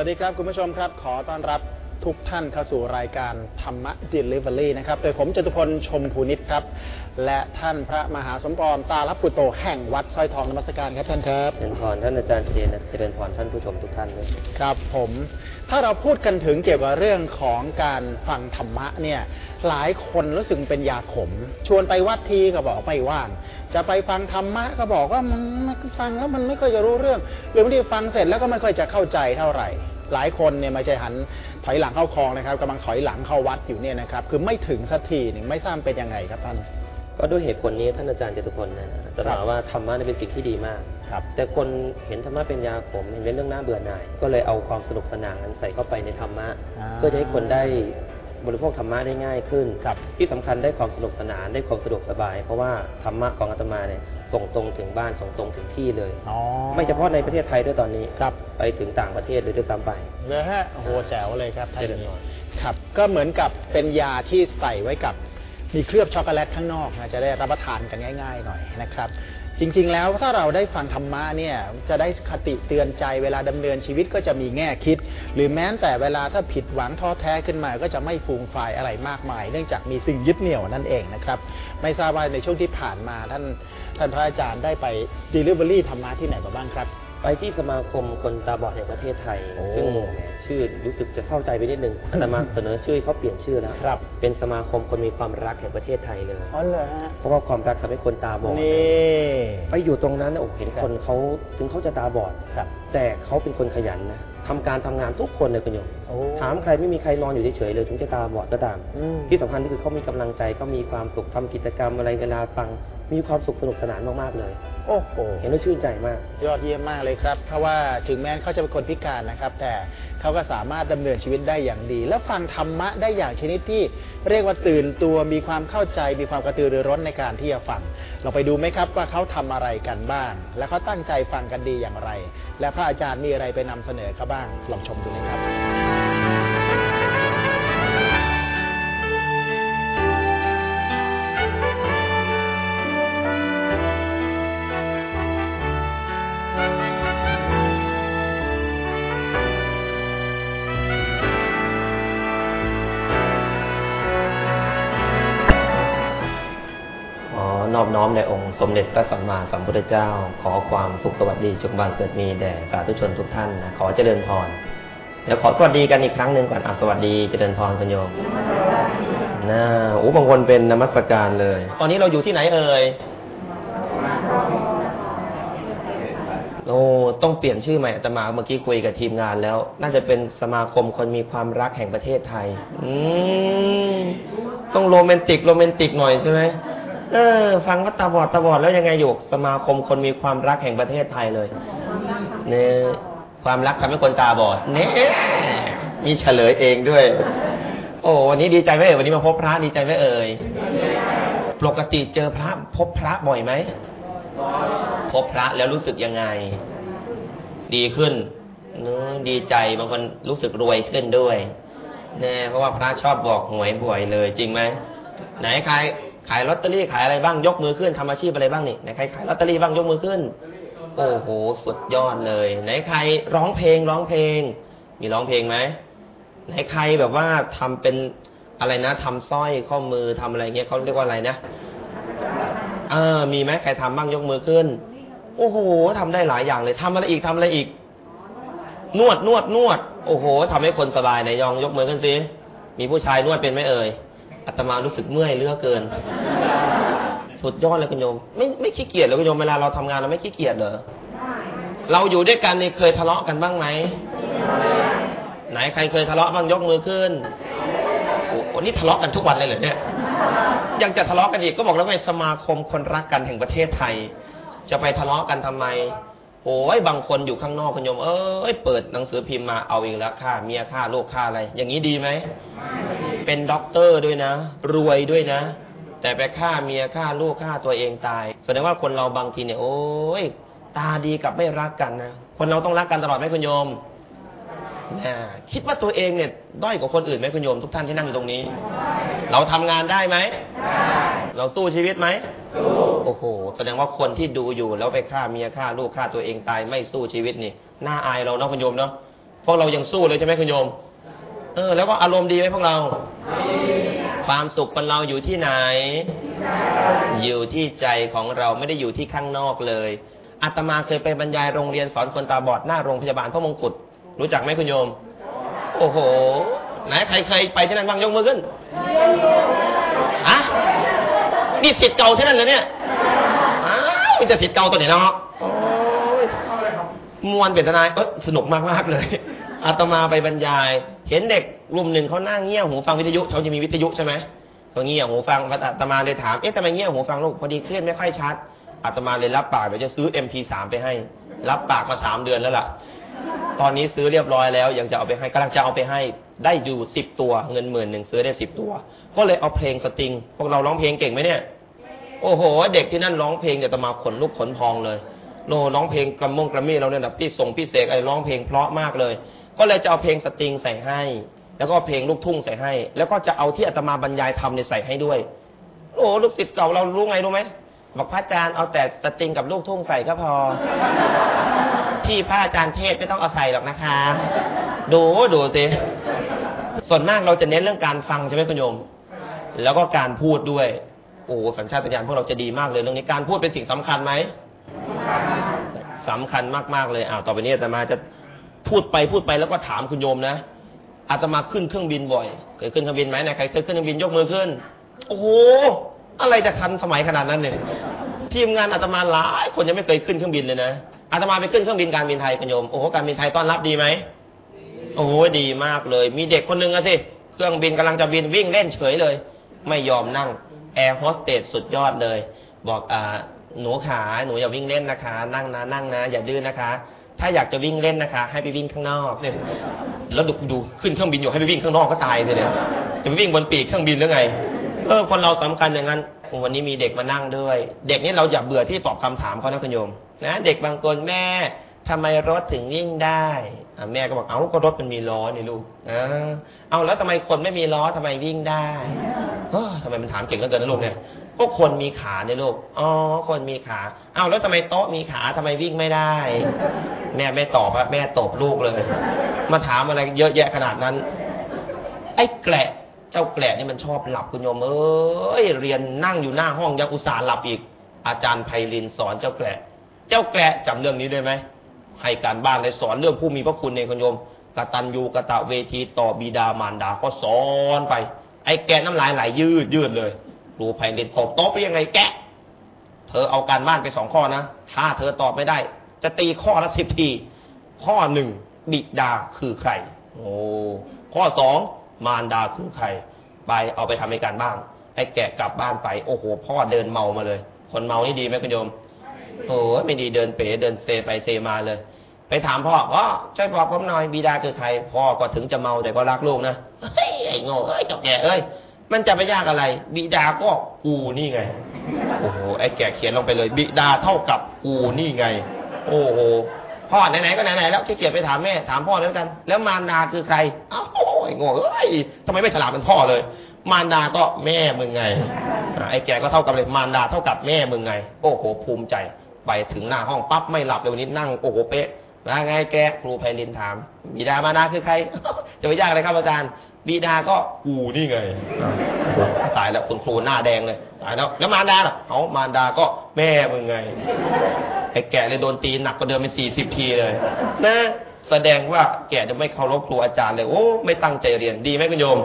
วัสดีครับ คุณผู้ชมครับ ขอต้อนรับทุกท่านเข้าสู่รายการธรรมะ Delivery นะครับ โดยผมจตุพลชมพูนิตครับ และท่านพระมหาสมปองตาลปุตโตแห่งวัดสร้อยทองนมัสการครับท่านครับเจริญพรท่านอาจารย์เจนเจริญพรท่านผู้ชมทุกท่านด้วยครับผม ถ้าเราพูดกันถึงเกี่ยวกับเรื่องของการฟังธรรมะเนี่ยหลายคนรู้สึกเป็นยาขม ชวนไปวัดทีก็บอกไม่ว่าง จะไปฟังธรรมะก็บอกว่ามันมันฟังแล้วมันไม่ค่อยจะรู้เรื่องหรือบางทีฟังเสร็จแล้วก็ไม่ค่อยจะเข้าใจเท่าไหร่ หลายคนเนี่ยไม่ใช่หันถอยหลังเข้าคลองนะครับกำลังถอยหลังเข้าวัดอยู่เนี่ยนะครับ คือไม่ถึงสักทีหนึ่งไม่ทราบเป็นยังไงครับท่าน ก็ด้วยเหตุผลนี้ท่านอาจารย์เจตุพลนะจะบอกว่าธรรมะเนี่ยเป็นสิ่งที่ดีมากครับแต่คนเห็นธรรมะเป็นยาขมเห็นเป็นเรื่องน่าเบื่อหน่าย ก็เลยเอาความสนุกสนานใส่เข้าไปในธรรมะอ่าเพื่อจะให้คนได้บริโภคธรรมะได้ง่ายขึ้นครับที่สำคัญได้ความสนุกสนานได้ความสะดวกสบาย เพราะว่าธรรมะของอาตมาเนี่ย ส่งตรงถึงบ้านส่งตรงถึงที่เลยอ๋อไม่เฉพาะในประเทศไทยด้วยตอนนี้ครับไปถึงต่างประเทศเลยด้วยซ้ำไปเลยฮะโอ้โหแจ๋วเลยครับท่านเจริญนี้พรครับ ก็เหมือนกับเป็นยาที่ใส่ไว้กับมีเคลือบช็อกโกแลตข้างนอกนะจะได้รับประทานกันง่าย ๆ หน่อยนะครับ จริง ๆ แล้วถ้าเราได้ฟังธรรมะเนี่ยจะได้คติเตือนใจเวลาดำเนินชีวิตก็จะมีแง่คิด หรือแม้แต่เวลาถ้าผิดหวังท้อแท้ขึ้นมา ก็จะไม่ฟูมฟายอะไรมากมาย เนื่องจากมีสิ่งยึดเหนี่ยวนั่นเองนะครับไม่ทราบว่าในช่วงที่ผ่านมาท่านท่านพระอาจารย์ได้ไป Delivery ธรรมะที่ไหนมาบ้างครับ ไปที่สมาคมคนตาบอดแห่งประเทศไทย โอ้ซึ่งแหมชื่อรู้สึกจะเข้าใจไปนิดนึง อาตมาเสนอชื่อให้เขาเปลี่ยนชื่อแล้วครับ เป็นสมาคมคนมีความรักแห่งประเทศไทยเลย อ๋อเหรอฮะเพราะว่าความรักทำให้คนตาบอดนี่ ไปอยู่ตรงนั้นเนี่ยโอ้เห็นคนเขาถึงเขาจะตาบอด ครับ แต่เขาเป็นคนขยันนะทำการทำงานทุกคนเลยคุณโยมโอ้ ถามใครไม่มีใครนอนอยู่เฉยๆเลย ถึงจะตาบอดก็ตาม อืม ที่สำคัญก็คือเขามีกำลังใจเขามีความสุขทำกิจกรรมอะไรเวลาฟัง มีความสุขสนุกสนานมากๆเลย โอ้โห เห็นแล้วชื่นใจมาก ยอดเยี่ยมมากเลยครับ เพราะว่าถึงแม้เขาจะเป็นคนพิการนะครับ แต่เขาก็สามารถดำเนินชีวิตได้อย่างดี และฟังธรรมะได้อย่างชนิดที่เรียกว่าตื่นตัวมีความเข้าใจ มีความกระตือรือร้นในการที่จะฟัง เราไปดูไหมครับว่าเขาทำอะไรกันบ้าง และเขาตั้งใจฟังกันดีอย่างไร และพระอาจารย์มีอะไรไปนำเสนอเขาบ้าง ลองชมดูเลยครับ อบน้อมในองค์สมเด็จพระสัมมาสัมพุทธเจ้า ขอความสุขสวัสดีจงบังเกิดมีแด่สาธุชนทุกท่านนะขอเจริญพรเดี๋ยวขอสวัสดีกันอีกครั้งหนึ่งก่อนอะสวัสดีเจริญพรคุณโยมนะโอ้บางคนเป็นนมัสการเลย ตอนนี้เราอยู่ที่ไหนเอ่ยโอ้ต้องเปลี่ยนชื่อใหม่อาตมาเมื่อกี้คุยกับทีมงานแล้ว น่าจะเป็นสมาคมคนมีความรักแห่งประเทศไทย อืมต้องโรแมนติกโรแมนติกหน่อยใช่ไหม เออ ฟังว่าตาบอดตาบอดแล้วยังไงอยู่สมาคมคนมีความรักแห่งประเทศไทยเลยเนี่ยความรักทำให้คนตาบอดเนี่ยมีเฉลยเองด้วย โอ้วันนี้ดีใจไหมเอ่ยวันนี้มาพบพระดีใจไหมเอ่ยปกติเจอพระพบพระบ่อยไหมพบพระแล้วรู้สึกยังไง ดีขึ้นเนอะดีใจบางคนรู้สึกรวยขึ้นด้วยแน่เพราะว่าพระชอบบอกหวยบ่อยเลยจริงไหมไหนใคร ขายลอตเตอรี่ขายอะไรบ้างยกมือขึ้นทำอาชีพอะไรบ้างนี่ไหนใครขายลอตเตอรี่บ้างยกมือขึ้น โอ้โหสุดยอดเลยไหนใครร้องเพลงร้องเพลง มีร้องเพลงไหมไหนใครแบบว่าทำเป็นอะไรนะทำสร้อยข้อมือทำอะไรเงี้ยเขาเรียกว่าอะไรนะเออ มีไหมใครทำบ้างยกมือขึ้น โอ้โหทำได้หลายอย่างเลยทำอะไรอีกทำอะไรอีก นวดนวดนวด โอ้โหทำให้คนสบายไหนยองยกมือขึ้นสิมีผู้ชายนวดเป็นไหมเอ่ย อาตมารู้สึกเมื่อยเลือเกิน สุดยอดเลยคุณโยม ไม่ไม่ขี้เกียจเลยคุณโยมเวลาเราทำงานเราไม่ขี้เกียจเหรอเราอยู่ด้วยกันเนี่เคยทะเลาะกันบ้างไหมไหนใครเคยทะเลาะบ้างยกมือขึ้นโอ้โหนี่ทะเลาะกันทุกวันเลยเหรอเนี่ยยังจะทะเลาะกันอีกก็บอกแล้วไงสมาคมคนรักกันแห่งประเทศไทย จะไปทะเลาะกันทำไมโอ้ยบางคนอยู่ข้างนอกคุณโยมเอ้ยเปิดหนังสือพิมพ์มาเอาอีกแล้วค่าเมียค่าลูกค่าอะไร อย่างนี้ดีไหม เป็นด็อกเตอร์ด้วยนะ รวยด้วยนะ แต่ไปฆ่าเมียฆ่าลูกฆ่าตัวเองตาย แสดงว่าคนเราบางทีเนี่ย โอ้ยตาดีกับไม่รักกันนะคนเราต้องรักกันตลอดไหมคุณโยมนะคิดว่าตัวเองเนี่ยด้อยกว่าคนอื่นไหมคุณโยมทุกท่านที่นั่งอยู่ตรงนี้ เราทำงานได้ไหมเราสู้ชีวิตไหมสู้โอ้โห แสดงว่าคนที่ดูอยู่แล้วไปฆ่าเมียฆ่าลูกฆ่าตัวเองตายไม่สู้ชีวิตนี่น่าอายเราเนาะคุณโยมเนาะพวกเรายังสู้เลยใช่ไหมคุณโยม เออ แล้วก็อารมณ์ดีไหมพวกเรา ความสุขของเราอยู่ที่ไหน อยู่ที่ใจของเราไม่ได้อยู่ที่ข้างนอกเลยอาตมาเคยไปบรรยายโรงเรียนสอนคนตาบอดหน้าโรงพยาบาลพระมงกุฎรู้จักไหมคุณโยม โอ้โห ไหนใครเคยไปที่นั่นบ้างยกมือขึ้นอะนี่สิทธิ์เก่าที่นั่นเลยเนี่ยอ้าวมีแต่สิทธิ์เก่าตัวไหนเนาะโอ้ยมวนเป็นทนายเออสนุกมากมากๆเลยอาตมาไปบรรยาย เห็นเด็กกลุ่มหนึ่งเขานั่งเงี่ยหูฟังวิทยุเขาจะมีวิทยุใช่ไหมเขาเงี่ยหูฟังอาตมาเลยถามเอ๊ะทำไมเงี่ยหูฟังลูกพอดีเครียดไม่ค่อยชัดอาตมาเลยรับปากเดี๋ยวจะซื้อ MP3 ไปให้ รับปากมาสามเดือนแล้วล่ะ ตอนนี้ซื้อเรียบร้อยแล้วยังจะเอาไปให้กำลังจะเอาไปให้ได้อยู่สิบตัวเงินหมื่นหนึ่งซื้อได้สิบตัว ก็เลยเอาเพลงสตริง พวกเราร้องเพลงเก่งไหมเนี่ย โอ้โห เด็กที่นั่นร้องเพลงเดี๋ยวจะมาขนลุกขนพองเลยโนร้องเพลงกระมงกระมี่เราเนี่ยแบบพี่ส่งพี่เสกไอ้ร้องเพลงเพราะมากเลย ก็เลยจะเอาเพลงสตริงใส่ให้ แล้วก็เพลงลูกทุ่งใส่ให้ แล้วก็จะเอาที่อาตมาบรรยายทำเนี่ยใส่ให้ด้วย โอ้ลูกศิษย์เก่าเรารู้ไงรู้ไหมบอกพระอาจารย์เอาแต่สตริงกับลูกทุ่งใส่ก็พอ ที่พระอาจารย์เทศไม่ต้องเอาใส่หรอกนะคะ ดูดูสิส่วนมากเราจะเน้นเรื่องการฟังใช่ไหมคุณโยม แล้วก็การพูดด้วย โอ้สัญชาตญาณพวกเราจะดีมากเลยเรื่องนี้การพูดเป็นสิ่งสำคัญไหมสำคัญมากๆเลยอ้าวต่อไปนี้อาตมาจะ พูดไปพูดไปแล้วก็ถามคุณโยมนะอาตมาขึ้นเครื่องบินบ่อยเคยขึ้นเครื่องบินไหมไหนใครเคยขึ้นเครื่องบินยกมือขึ้น โอ้โหอะไรจะทันสมัยขนาดนั้นเนี่ยทีมงานอาตมาหลายคนยังไม่เคยขึ้นเครื่องบินเลยนะอาตมาไปขึ้นเครื่องบินการบินไทยคุณโยมโอ้โหการบินไทยต้อนรับดีไหมโอ้โหดีมากเลย มีเด็กคนหนึ่งอะสิเครื่องบินกำลังจะบินวิ่งเล่นเฉยเลย ไม่ยอมนั่งแอร์โฮสเตสสุดยอดเลย บอกอ่าหนูขาหนูอย่าวิ่งเล่นนะคะ นั่งนะนั่งนะ อย่าดื้อนนะคะ ถ้าอยากจะวิ่งเล่นนะคะ ให้ไปวิ่งข้างนอกเนี่ยแล้วดูดูขึ้นเครื่องบินอยู่ให้ไปวิ่งข้างนอกก็ตายเลยเนี่ยจะไปวิ่งบนปีกเครื่องบินหรือไงเออคนเราสำคัญอย่างนั้นวันนี้มีเด็กมานั่งด้วย เด็กนี่เราอย่าเบื่อที่ตอบคำถามเขานะคุณโยมนะเด็กบางคนแม่ทำไมรถถึงวิ่งได้แม่ก็บอกเอ้าก็รถมันมีล้อนี่ลูกอ่าเอาแล้วทำไมคนไม่มีล้อทำไมวิ่งได้ ทำไมมันถามเก่งเหลือเกินนะลูกเนี่ยก็คนมีขาเนี่ยลูกอ๋อ คนมีขา เอาแล้วทำไมโต๊ะมีขาทำไมวิ่งไม่ได้ แม่ไม่ตอบอะแม่ตบลูกเลย มาถามอะไรเยอะแยะขนาดนั้น ไอ้แกละเจ้าแกละนี่มันชอบหลับคุณโยมเอ้ยเรียนนั่งอยู่หน้าห้องยังอุตส่าห์หลับอีก อาจารย์ไพลินสอนเจ้าแกละเจ้าแกละจำเรื่องนี้ได้ไหมให้การบ้านเลยสอนเรื่องผู้มีพระคุณในคุณโยมกตัญญูกะตะเวทีต่อบิดามารดาก็สอนไป ไอ้แกน้ำลายไหลยืดยืดเลยครูไพลินตบโต๊ะไปยังไงแกะ เธอเอาการบ้านไปสองข้อนะ ถ้าเธอตอบไม่ได้ จะตีข้อละสิบที ข้อหนึ่งบิดาคือใคร โอ้ข้อสองมารดาคือใคร ไปเอาไปทำในการบ้านไอ้แกะกลับบ้านไป โอ้โห พ่อเดินเมามาเลย คนเมานี่ดีไหมคุณโยม โอ้ไม่ดีเดินเป๋เดินเซไปเซมาเลย ไปถามพ่อพ่อช่วยบอกผมหน่อยบิดาคือใครพ่อก็ถึงจะเมาแต่ก็รักลูกนะเฮ้ยไอ้โง่เอ้ยจบแก่เอ้ยมันจะไปยากอะไร บิดาก็กูนี่ไง โอ้โหไอ้แกเขียนลงไปเลย บิดาเท่ากับกูนี่ไง โอ้โหพ่อไหนๆก็ไหนๆแล้วขี้เกียจไปถามแม่ถามพ่อแล้วกัน แล้วมารดาคือใครอ้าไอ้โง่เอ้ยทำไมไม่ฉลาดเป็นพ่อเลย มารดาก็แม่มึงไงไอ้แกก็เท่ากับเลยมารดาเท่ากับแม่มึงไง โอ้โหภูมิใจไปถึงหน้าห้องปั๊บไม่หลับเลยวันนี้นั่งโอ้โหเป๊ะ แล้วไงแกครูไพลินถาม บิดามารดาคือใคร จะไปยากอะไรครับอาจารย์ บิดาก็กูนี่ไงอ่าตายแล้วคุณครูหน้าแดงเลย ตายแล้วแล้วมารดาล่ะเอามารดาก็แม่มึงไงไอ้แกเลยโดนตีหนักกว่าเดิมเป็นสี่สิบทีเลยนะแสดงว่าแกจะไม่เคารพครูอาจารย์เลย โอ้ไม่ตั้งใจเรียนดีไหมคุณโยม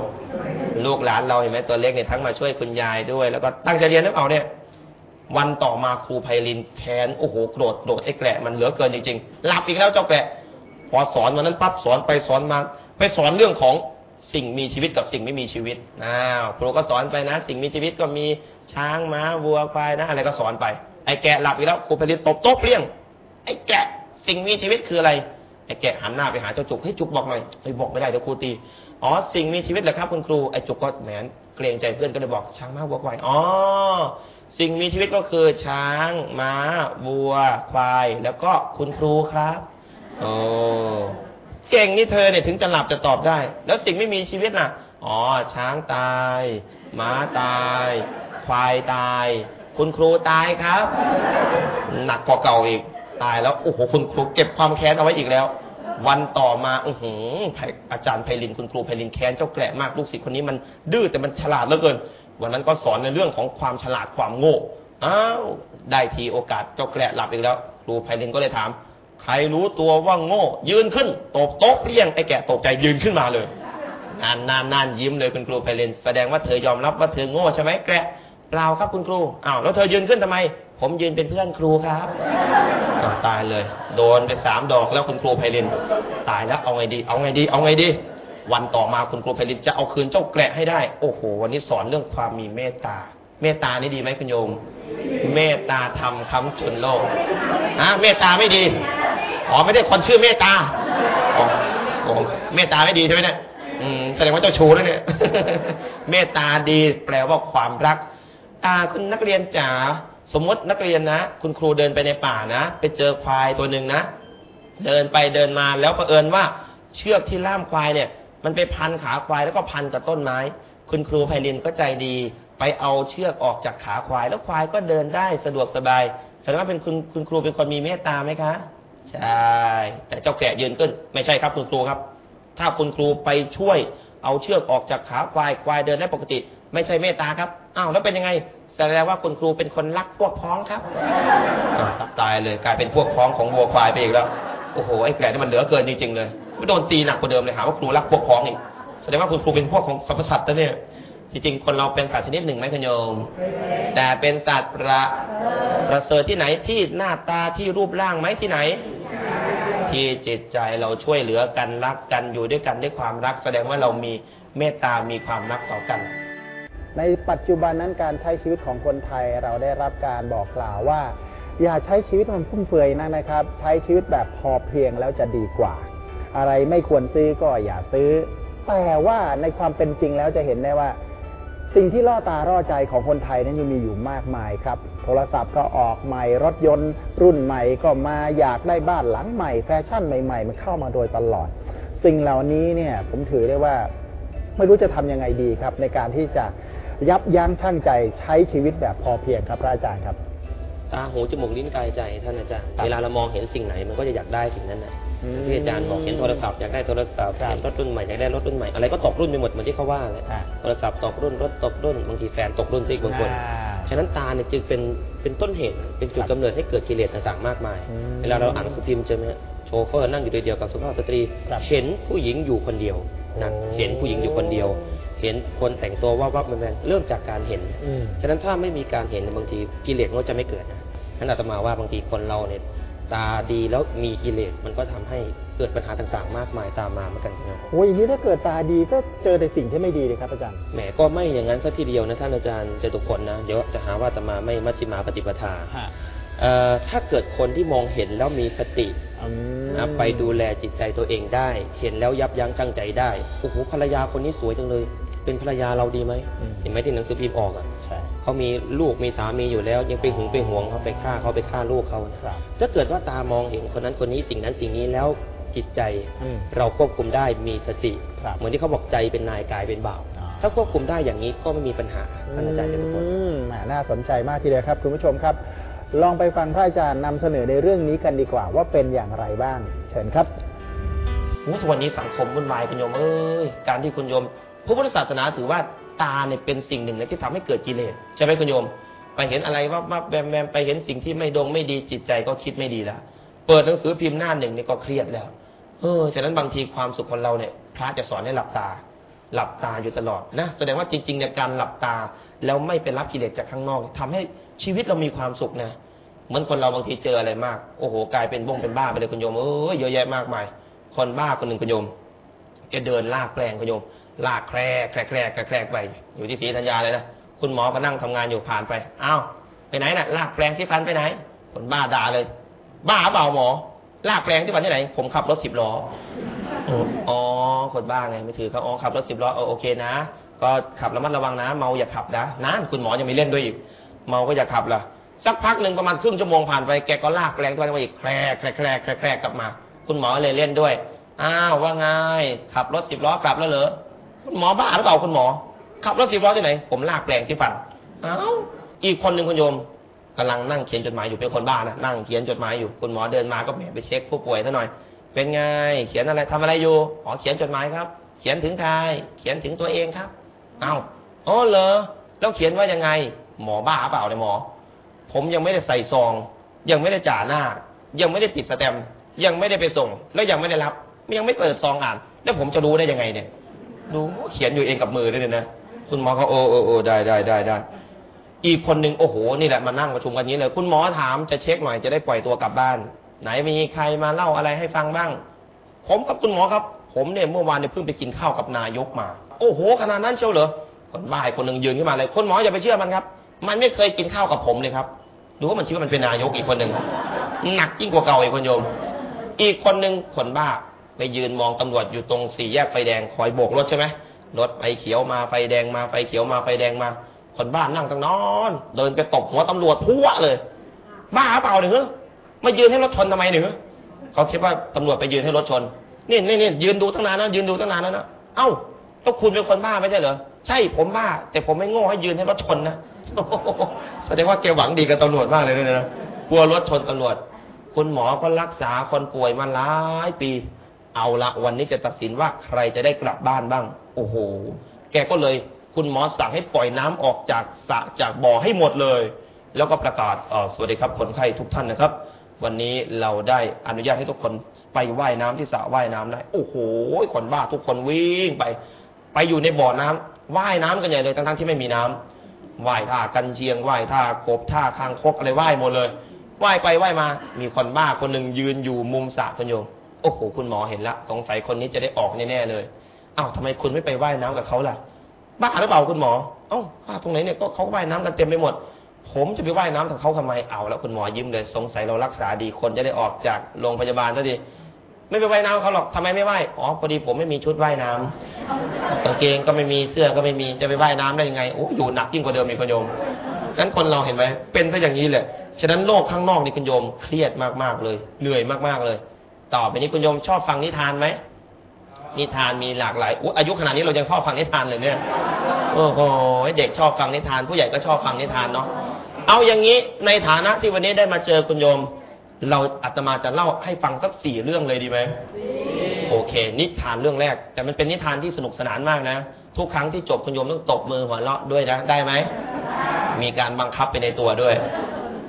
ลูกหลานเราเห็นไหมตัวเล็กเนี่ยทั้งมาช่วยคุณยายด้วย แล้วก็ตั้งใจเรียนหรือเปล่าเนี่ย วันต่อมาครูไพลินแค้นโอ้โหโกรธโกรธไอ้แกละมันเหลือเกินจริงๆหลับอีกแล้วเจ้าแกละพอสอนวันนั้นปั๊บสอนไปสอนมา ไปสอนเรื่องของสิ่งมีชีวิตกับสิ่งไม่มีชีวิตอ้าวครูก็สอนไปนะ สิ่งมีชีวิตก็มีช้างม้าวัวควายนะอะไรก็สอนไปไอ้แกะหลับอีกแล้วครูไพลินตบโต๊ะเปรี้ยงไอ้แกะสิ่งมีชีวิตคืออะไรไอ้แกะหันหน้าไปหาเจ้าจุกให้จุกบอกหน่อยไอ้ยบอกไม่ได้เดี๋ยวครูตีอ๋อสิ่งมีชีวิตเหรอครับคุณครูไอ้จุกก็แหมเกรงใจเพื่อนก็เลยบอกช้างม้าวัวควายอ๋อ สิ่งมีชีวิตก็คือช้าง ม้า วัว ควาย แล้วก็คุณครูครับโอ้เก่งนี่เธอเนี่ยถึงจะหลับจะตอบได้ แล้วสิ่งไม่มีชีวิตน่ะ อ๋อ ช้างตาย ม้าตาย ควายตาย คุณครูตายครับ หนักกว่าเก่าอีก ตายแล้วโอ้โหคุณครูเก็บความแค้นเอาไว้อีกแล้ว วันต่อมาอือหืออาจารย์ไพลินคุณครูไพลินแค้นเจ้าแกละมากลูกศิษย์คนนี้มันดื้อแต่มันฉลาดเหลือเกิน วันนั้นก็สอนในเรื่องของความฉลาดความโง่อ้าวได้ทีโอกาสเจ้าแกละหลับอีกแล้วครูไพลินก็เลยถาม ใครรู้ตัวว่าโง่ ยืนขึ้นตบโต๊ะเรียงไอ้แกะตกใจยืนขึ้นมาเลยนานนานนานยิ้มเลยคุณครูไพลินแสดงว่าเธอยอมรับว่าเธอโง่ใช่ไหมแกะเปล่าครับคุณครูอ้าวแล้วเธอยืนขึ้นทำไม ผมยืนเป็นเพื่อนครูครับตายเลย โดนไปสามดอกแล้วคุณครูไพลินตายแล้วเอาไงดี เอาไงดี เอาไงดี วันต่อมาคุณครูไพลินจะเอาคืนเจ้าแกะให้ได้ โอ้โห วันนี้สอนเรื่องความมีเมตตา เมตตานี่ดีไหมคุณโยม เมตตาทำคำจุนโลกนะเมตตาไม่ดีอ๋อไม่ได้คนชื่อเมตตาอ๋อโอ้เมตตาไม่ดีใช่ไหมเนี่ยแสดงว่าเจ้าชู้แล้วเนี่ย เมตตาดีแปลว่าความรักอ่าคุณนักเรียนจ๋าสมมตินักเรียนนะ คุณครูเดินไปในป่านะ ไปเจอควายตัวหนึ่งนะ เดินไปเดินมาแล้วเผอิญว่าเชือกที่ล่ามควายเนี่ย มันไปพันขาควายแล้วก็พันกับต้นไม้ คุณครูไพลินก็ใจดี ไปเอาเชือกออกจากขาควาย แล้วควายก็เดินได้สะดวกสบายแสดงว่าเป็นคุณคุณครูเป็นคนมีเมตตาไหมคะ ใช่ แต่เจ้าแกะยืนขึ้น ไม่ใช่ครับคุณครูครับ ถ้าคุณครูไปช่วย เอาเชือกออกจากขาควายควายเดินได้ปกติ ไม่ใช่เมตตาครับอ้าวแล้วเป็นยังไงแสดงว่าคุณครูเป็นคนรักพวกพ้องครับตายเลยกลายเป็นพวกพ้องของวัวควายไปอีกแล้ว โอ้โหไอ้แกะนี่มันเหลือเกินจริงๆเลย โดนตีหนักกว่าเดิมเลยหาว่าครูรักพวกพ้องอีกแสดงว่าคุณครูเป็นพวกของสรรพสัตว์นะเนี่ยจริงๆคนเราเป็นสัตว์ชนิดหนึ่งไหมคุณโยม แต่เป็นสัตว์ประประเสริฐที่ไหนที่หน้าตาที่รูปร่างไหมที่ไหน ที่จิตใจเราช่วยเหลือกันรักกันอยู่ด้วยกันด้วยความรัก แสดงว่าเรามีเมตตามีความรักต่อกัน ในปัจจุบันนั้นการใช้ชีวิตของคนไทยเราได้รับการบอกกล่าวว่า อย่าใช้ชีวิตมันฟุ่มเฟือยนักนะครับ ใช้ชีวิตแบบพอเพียงแล้วจะดีกว่า อะไรไม่ควรซื้อก็อย่าซื้อ แต่ว่าในความเป็นจริงแล้วจะเห็นได้ว่า สิ่งที่ล่อตาล่อใจของคนไทยนั้นยังมีอยู่มากมายครับ โทรศัพท์ก็ออกใหม่รถยนต์ รุ่นใหม่ก็มาอยากได้บ้านหลังใหม่แฟชั่นใหม่ๆ มันเข้ามาโดยตลอด สิ่งเหล่านี้เนี่ยผมถือได้ว่าไม่รู้จะทำยังไงดีครับ ในการที่จะยับยั้งชั่งใจใช้ชีวิตแบบพอเพียงครับพระอาจารย์ครับตาหูจมูกลิ้นกายใจท่านอาจารย์ครับเวลาเรามองเห็นสิ่งไหนมันก็จะอยากได้สิ่งนั้นนะอืม ที่อาจารย์บอกเห็นโทรศัพท์อยากได้โทรศัพท์ครับเห็นรถรุ่นใหม่อยากได้รถรุ่นใหม่อะไรก็ตกรุ่นไปหมดเหมือนที่เขาว่าเลยอ่าโทรศัพท์ตกรุ่นรถตกรุ่นบางทีแฟนตกรุ่นซิบางคนอ่าฉะนั้นตาเนี่ยจึงเป็นเป็นต้นเหตุเป็นจุดครับกำเนิดให้เกิดกิเลสต่างๆมากมายอืมเวลาเราอ่านหนังสือพิมพ์เจอไหมฮะโชเฟอร์นั่งอยู่เดียวกับสุภาพสตรีครับเห็นผู้หญิงอยู่คนเดียวนะโอ้เห็นผู้หญิงอยู่คนเดียว เห็นคนแต่งตัวว่าวับๆแวมๆเริ่มจากการเห็นอืมฉะนั้นถ้าไม่มีการเห็นบางทีกิเลสก็จะไม่เกิดนะนั่นอาตมาว่าบางทีคนเราเนี่ย ตาดีแล้วมีกิเลสมันก็ทำให้เกิดปัญหาต่างๆ มากมายตามมาเหมือนกันครับโอ้ยอย่างนี้ถ้าเกิดตาดีก็เจอแต่สิ่งที่ไม่ดีเลยครับอาจารย์แหมก็ไม่อย่างนั้นสักทีเดียวนะท่านอาจารย์จตุพลนะเดี๋ยวจะหาว่าอาตมาไม่มัชฌิมาปฏิปทาฮะเอ่อถ้าเกิดคนที่มองเห็นแล้วมีสติอืมนะไปดูแลจิตใจตัวเองได้ เห็นแล้วยับยั้งชั่งใจได้โอ้โหภรรยาคนนี้สวยจังเลย เป็นภรรยาเราดีไหมอืมเห็นไหมที่หนังสือพิมพ์ออกอะใช่ เขามีลูกมีสามีอยู่แล้ว ยังไปหึงไปหวงเขาไปฆ่าเขาไปฆ่าลูกเขานะครับถ้าเกิดว่าตามองเห็นคนนั้นคนนี้สิ่งนั้นสิ่งนี้แล้วจิตใจอืมเราควบคุมได้มีสติครับเหมือนที่เขาบอกใจเป็นนายกายเป็นบ่าวอ๋อถ้าควบคุมได้อย่างนี้ก็ไม่มีปัญหาท่านอาจารย์จตุพลอืมแหมน่าสนใจมากทีเดียวครับ คุณผู้ชมครับ ลองไปฟังพระอาจารย์นำเสนอในเรื่องนี้กันดีกว่า ว่าเป็นอย่างไรบ้าง เชิญครับโอ้ทุกวันนี้สังคมวุ่นวายคุณโยมเอ้ยการที่คุณโยมพระพุทธศาสนาถือว่า ตาเนี่ยเป็นสิ่งหนึ่งนะที่ทำให้เกิดกิเลสใช่ไหมคุณโยม ไปเห็นอะไรว่าว่าแวมแวมไปเห็นสิ่งที่ไม่ดงไม่ดีจิตใจก็คิดไม่ดีแล้วเปิดหนังสือพิมพ์หน้าหนึ่งเนี่ยก็เครียดแล้ว เออฉะนั้นบางทีความสุขของเราเนี่ย พระจะสอนให้หลับตา หลับตาอยู่ตลอดนะแสดงว่าจริงๆเนี่ยการหลับตาแล้วไม่ไปรับกิเลสจากข้างนอกทำให้ชีวิตเรามีความสุขนะเหมือนคนเราบางทีเจออะไรมากโอ้โหกลายเป็นบ้งเป็นบ้าไปเลยคุณโยมเอ้ยเยอะแยะมากมายคนบ้าคนหนึ่งคุณโยมแกเดินลากแปลงคุณโยม ลากแคร่แคร่แคร่แคร่แคร่ไป อยู่ที่ศรีธัญญาเลยนะคุณหมอก็นั่งทำงานอยู่ผ่านไปอ้าวไปไหนน่ะ ลากแปลงที่ฟันไปไหน คนบ้าด่าเลย บ้าเปล่าหมอ ลากแปลงที่ฟันที่ไหน ผมขับรถสิบล้ออ๋อคนบ้าไงไม่ถือเขาอ๋อขับรถสิบล้อเออโอเคนะ ก็ขับระมัดระวังนะ เมาอย่าขับนะนั่นคุณหมอยังไม่เล่นด้วยอีก เมาก็อย่าขับล่ะสักพักหนึ่งประมาณครึ่งชั่วโมงผ่านไปแกก็ลากแปลงตัวไปอีกแครกแครกแครกแครกแครกกลับมา คุณหมอเลยเล่นด้วยอ้าวว่าไงขับรถสิบล้อกลับแล้วเหรอ คุณหมอบ้าหรือเปล่าคุณหมอ ขับรถสิบล้อที่ไหน ผมลากแปลงที่ฟันอ้าวอีกคนหนึ่งคุณโยมกำลังนั่งเขียนจดหมายอยู่เป็นคนบ้านะนั่งเขียนจดหมายอยู่คุณหมอเดินมาก็แหมไปเช็คผู้ป่วยซะหน่อย เป็นไง เขียนอะไรทำอะไรอยู่อ๋อเขียนจดหมายครับ เขียนถึงใครเขียนถึงตัวเองครับเอ้าอ๋อเหรอแล้วเขียนว่ายังไง หมอบ้าเปล่าเลยหมอ ผมยังไม่ได้ใส่ซอง ยังไม่ได้จ่าหน้า ยังไม่ได้ติดสแตมยังไม่ได้ไปส่ง แล้วยังไม่ได้รับ ยังไม่เปิดซองอ่าน แล้วผมจะรู้ได้ยังไงเนี่ย ดูเขียนอยู่เองกับมือด้วยเนี่ยนะคุณหมอเขาโอ้โอ้โอ้ได้ได้ได้ได้อีกคนหนึ่งโอ้โหนี่แหละมานั่งประชุมกันนี้เลย คุณหมอถามจะเช็คหน่อยจะได้ปล่อยตัวกลับบ้าน ไหนมีใครมาเล่าอะไรให้ฟังบ้าง ผมกับคุณหมอครับ ผมเนี่ยเมื่อวานเนี่ยเพิ่งไปกินข้าวกับนายกมา โอ้โหขนาดนั้นเชียวเหรอคนบ้าอีกคนหนึ่งยืนขึ้นมาเลยคุณหมออย่าไปเชื่อมันครับ มันไม่เคยกินข้าวกับผมเลยครับดูว่ามันคิดว่ามันเป็นนายกอีกคนหนึ่งหนักยิ่งกว่าเก่าอีกคนโยม อีกคนหนึ่งคนบ้า ไปยืนมองตำรวจอยู่ตรงสี่แยกไฟแดงคอยโบกรถใช่ไหมรถไฟเขียวมาไฟแดงมาไฟเขียวมาไฟแดงมา คนบ้านนั่งตั้งนอน เดินไปตบหัวตำรวจพัวเลย บ้าเปล่าเนี่ยเหรอมายืนให้รถชนทำไมเนี่ยเหรอเขาคิดว่าตำรวจไปยืนให้รถชนนี่นี่นี่ยืนดูตั้งนานนะยืนดูตั้งนานแล้วนะเอ้าต้องคุณเป็นคนบ้าไม่ใช่เหรอใช่ผมบ้า แต่ผมไม่โง่ให้ยืนให้รถชนนะแสดงว่าแกหวังดีกับตำรวจมากเลยเนี่ยนะกลัวรถชนตำรวจ คุณหมอก็รักษาคนป่วยมาหลายปี เอาละวันนี้จะตัดสินว่าใครจะได้กลับบ้านบ้าง โอ้โห แกก็เลยคุณหมอสั่งให้ปล่อยน้ำออกจากสระจากบ่อให้หมดเลย แล้วก็ประกาศสวัสดีครับคนไข้ทุกท่านนะครับ วันนี้เราได้อนุญาตให้ทุกคนไปว่ายน้ำที่สระว่ายน้ำได้ โอ้โห คนบ้าทุกคนวิ่งไป ไปอยู่ในบ่อน้ำว่ายน้ำกันใหญ่เลยทั้งๆที่ไม่มีน้ำว่ายท่ากันเชียงว่ายท่ากบท่าคางคกอะไรว่ายหมดเลยว่ายไปว่ายมา มีคนบ้าคนหนึ่งยืนอยู่มุมสระคุณโยม โอ้โหคุณหมอเห็นละสงสัยคนนี้จะได้ออกแน่ๆเลยอ้าวทำไมคุณไม่ไปว่ายน้ำกับเขาล่ะ บ้าหรือเปล่าคุณหมอเอ้าบ้าตรงไหนเนี่ยก็เขาว่ายน้ำกันเต็มไปหมด ผมจะไปว่ายน้ำกับเขาทำไมเอาแล้วคุณหมอยิ้มเลย สงสัยเรารักษาดีคนจะได้ออกจากโรงพยาบาลซะดีไม่ไปว่ายน้ำเขาหรอกทำไมไม่ว่ายอ๋อพอดีผมไม่มีชุดว่ายน้ำกางเกงก็ไม่มีเสื้อก็ไม่มีจะไปว่ายน้ำได้ยังไงโอ้อยู่หนักยิ่งกว่าเดิมอีกคุณโยมงั้นคนเราเห็นไหมเป็นซะอย่างนี้แหละฉะนั้นโลกข้างนอกนี่คุณโยมเครียดมากๆเลย เหนื่อยมากๆเลย ต่อไปนี้คุณโยมชอบฟังนิทานไหมนิทานมีหลากหลายอายุขนาดนี้เรายังชอบฟังนิทานเลยเนี่ยโอ้โหเด็กชอบฟังนิทาน ผู้ใหญ่ก็ชอบฟังนิทานเนาะเอาอย่างนี้ในฐานะที่วันนี้ได้มาเจอคุณโยม เราอาตมาจะเล่าให้ฟังสักสี่เรื่องเลยดีไหมโอเค นิทานเรื่องแรก แต่มันเป็นนิทานที่สนุกสนานมากนะทุกครั้งที่จบคุณโยมต้องตบมือหัวเราะด้วยนะได้ไหมมีการบังคับไปในตัวด้วย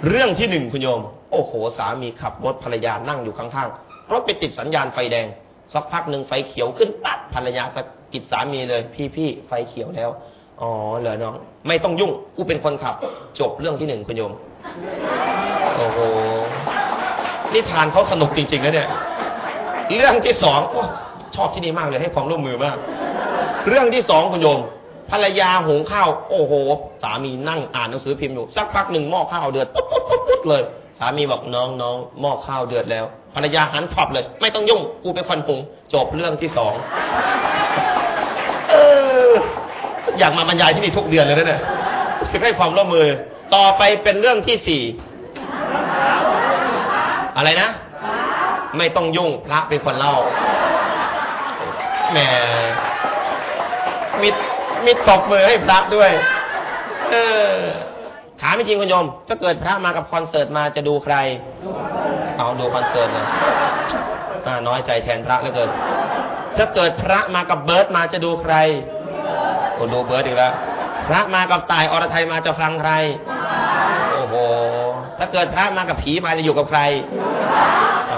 เรื่องที่หนึ่งคุณโยม โอ้โห สามีขับรถภรรยานั่งอยู่ข้างๆ รถไปติดสัญญาณไฟแดง สักพักหนึ่งไฟเขียวขึ้นปัดภรรยาสะกิดสามีเลย พี่พี่ไฟเขียวแล้ว อ๋อเหรอน้อง ไม่ต้องยุ่งกูเป็นคนขับ จบเรื่องที่หนึ่งคุณโยม โอ้โหนิทานเขาสนุกจริงๆนะเนี่ย เรื่องที่สองอชอบที่นี่มากเลยให้ความร่วมมือมาก เรื่องที่สองคุณโยมภรรยาหุงข้าว โอ้โห สามีนั่งอ่านหนังสือพิมพ์อยู่ สักพักหนึ่งหม้อข้าวเดือดปุ๊บปุ๊บปุ๊บเลยามีบอกน้องน้องหม้อข้าวเดือดแล้ว ภรรยาหันพับเลย ไม่ต้องยุ่งกูเป็นคนหุงจบเรื่องที่สองเอออยากมาบรรยายที่นี่ทุกเดือนเลยนะเนี่ยคือให้ความร่วมมือ ต่อไปเป็นเรื่องที่สี่อะไรนะ ไม่ต้องยุ่งพระเป็นคนเล่าแหมมีมีตบมือให้พระด้วย เออ ถามจริงคุณโยม ถ้าเกิดพระมากับคอนเสิร์ตมาจะดูใคร เอาดูคอนเสิร์ตเลยอ่าน้อยใจแทนพระเหลือเกินถ้าเกิดพระมากับเบิร์ดมาจะดูใครโอ้ดูเบิร์ดอีกแล้ว พระมากับต่ายอรทัยมาจะฟังใคร โอ้โห ถ้าเกิดพระมากับผีมาจะอยู่กับใคร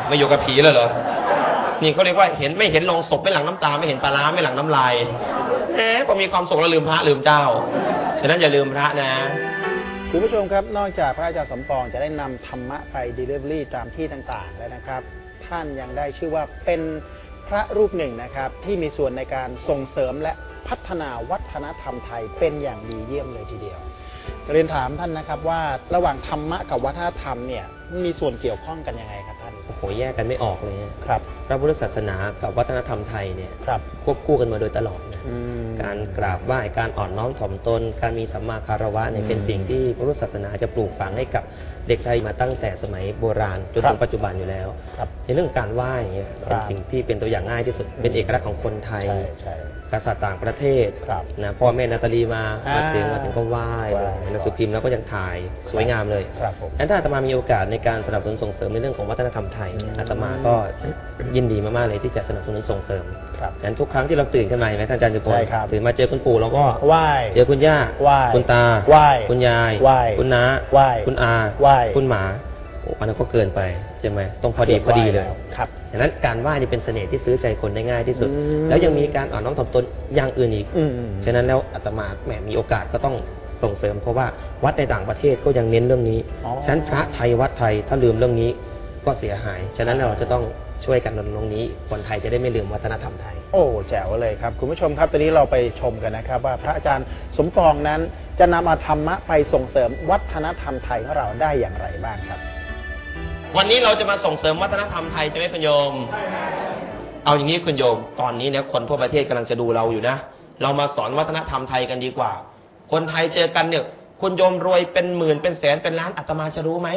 ไม่อยู่กับผีเลยเหรอ นี่เขาเรียกว่าเห็นไม่เห็นลงศพไม่หลังน้ำตาไม่เห็นปลาร้าไม่หลังน้ำลายแหมพอมีความสุขแล้วลืมพระลืมเจ้า ฉะนั้นอย่าลืมพระนะ คุณผู้ชมครับ นอกจากพระอาจารย์สมปองจะได้นำธรรมะไป delivery ตามที่ต่างๆ แล้วนะครับ ท่านยังได้ชื่อว่าเป็นพระรูปหนึ่งนะครับ ที่มีส่วนในการส่งเสริมและพัฒนาวัฒนธรรมไทยเป็นอย่างดีเยี่ยมเลยทีเดียวเรียนถามท่านนะครับว่าระหว่างธรรมะกับวัฒนธรรมเนี่ยมีส่วนเกี่ยวข้องกันยังไงครับท่านโอ้โหแยกกันไม่ออกเลยฮะครับ พระพุทธศาสนากับวัฒนธรรมไทยเนี่ยครับควบคู่กันมาโดยตลอดนะอืมการกราบไหว้การอ่อนน้อมถ่อมตน การมีสัมมาคารวะเนี่ยอืมเป็นสิ่งที่พระพุทธศาสนาจะปลูกฝังให้กับเด็กไทยมาตั้งแต่สมัยโบราณจนครัถึบงปัจจุบันอยู่แล้วครับในเรื่องการไหว้เนี่ยครับเป็นสิ่งที่เป็นตัวอย่างง่ายที่สุดเป็นเอกลักษณ์ของคนไทยใช่ใช่กษัตริย์ต่างประเทศครับนะพ่อแม่นาตาลีมาอ่ามาถึงมาถึงก็ไหว้เลยไหว้หนังสือพิมพ์แล้วก็ยังถ่ายสวยงามเลยครับผมงั้นถ้าอาตมามีโอกาสในการสนับสนุนส่งเสริมในเรื่องของวัฒนธรรมไทยยอาตมาก็ยินดีมากๆเลยที่จะสนับสนุนส่งเสริมครับฉะนั้นทุกครั้งที่เราตื่นขึ้นมาเห็นไหมท่านอาจารย์จุพลใช่ครับตื่นมาเจอคุณปู่เราก็ไหว้เจอคุณย่าไหว้คุณตาไหว้คุณยายไหว้คุณน้าไหว้คุณอาไหว้คุณหมาโอ้อันนั้นก็เกินไปใช่ไหมต้องพอดีพอดีเลยครับดังนั้นการไหว้นี่เป็นเสน่ห์ที่ซื้อใจคนได้ง่ายที่สุดอืมแล้วยังมีการอ่อนน้อมถ่อมตนอย่างอื่นอีกอืมฉะนั้นแล้วอาตมาแหมมีโอกาสก็ต้องส่งเสริมเพราะว่าวัดในต่างประเทศก็ยังเน้นเรื่องนี้อ๋อฉะนั้นพระไทยวัดไทยถ้าลืมเรื่องนี้ก็เสียหาย ฉะนั้นเราจะต้องช่วยกันรณรงค์นี้ คนไทยจะได้ไม่ลืมวัฒนธรรมไทยโอ้แจ๋วเลยครับ คุณผู้ชมครับตอนนี้เราไปชมกันนะครับ ว่าพระอาจารย์สมปองนั้นจะนำเอาธรรมะไปส่งเสริมวัฒนธรรมไทยของเราได้อย่างไรบ้างครับ วันนี้เราจะมาส่งเสริมวัฒนธรรมไทยใช่ไหมคุณโยม เอาอย่างนี้คุณโยม ตอนนี้เนี่ยคนทั่วประเทศกำลังจะดูเราอยู่นะ เรามาสอนวัฒนธรรมไทยกันดีกว่า คนไทยเจอกันเนี่ยคุณโยมรวยเป็นหมื่นเป็นแสนเป็นล้านอาตมาจะรู้ไหม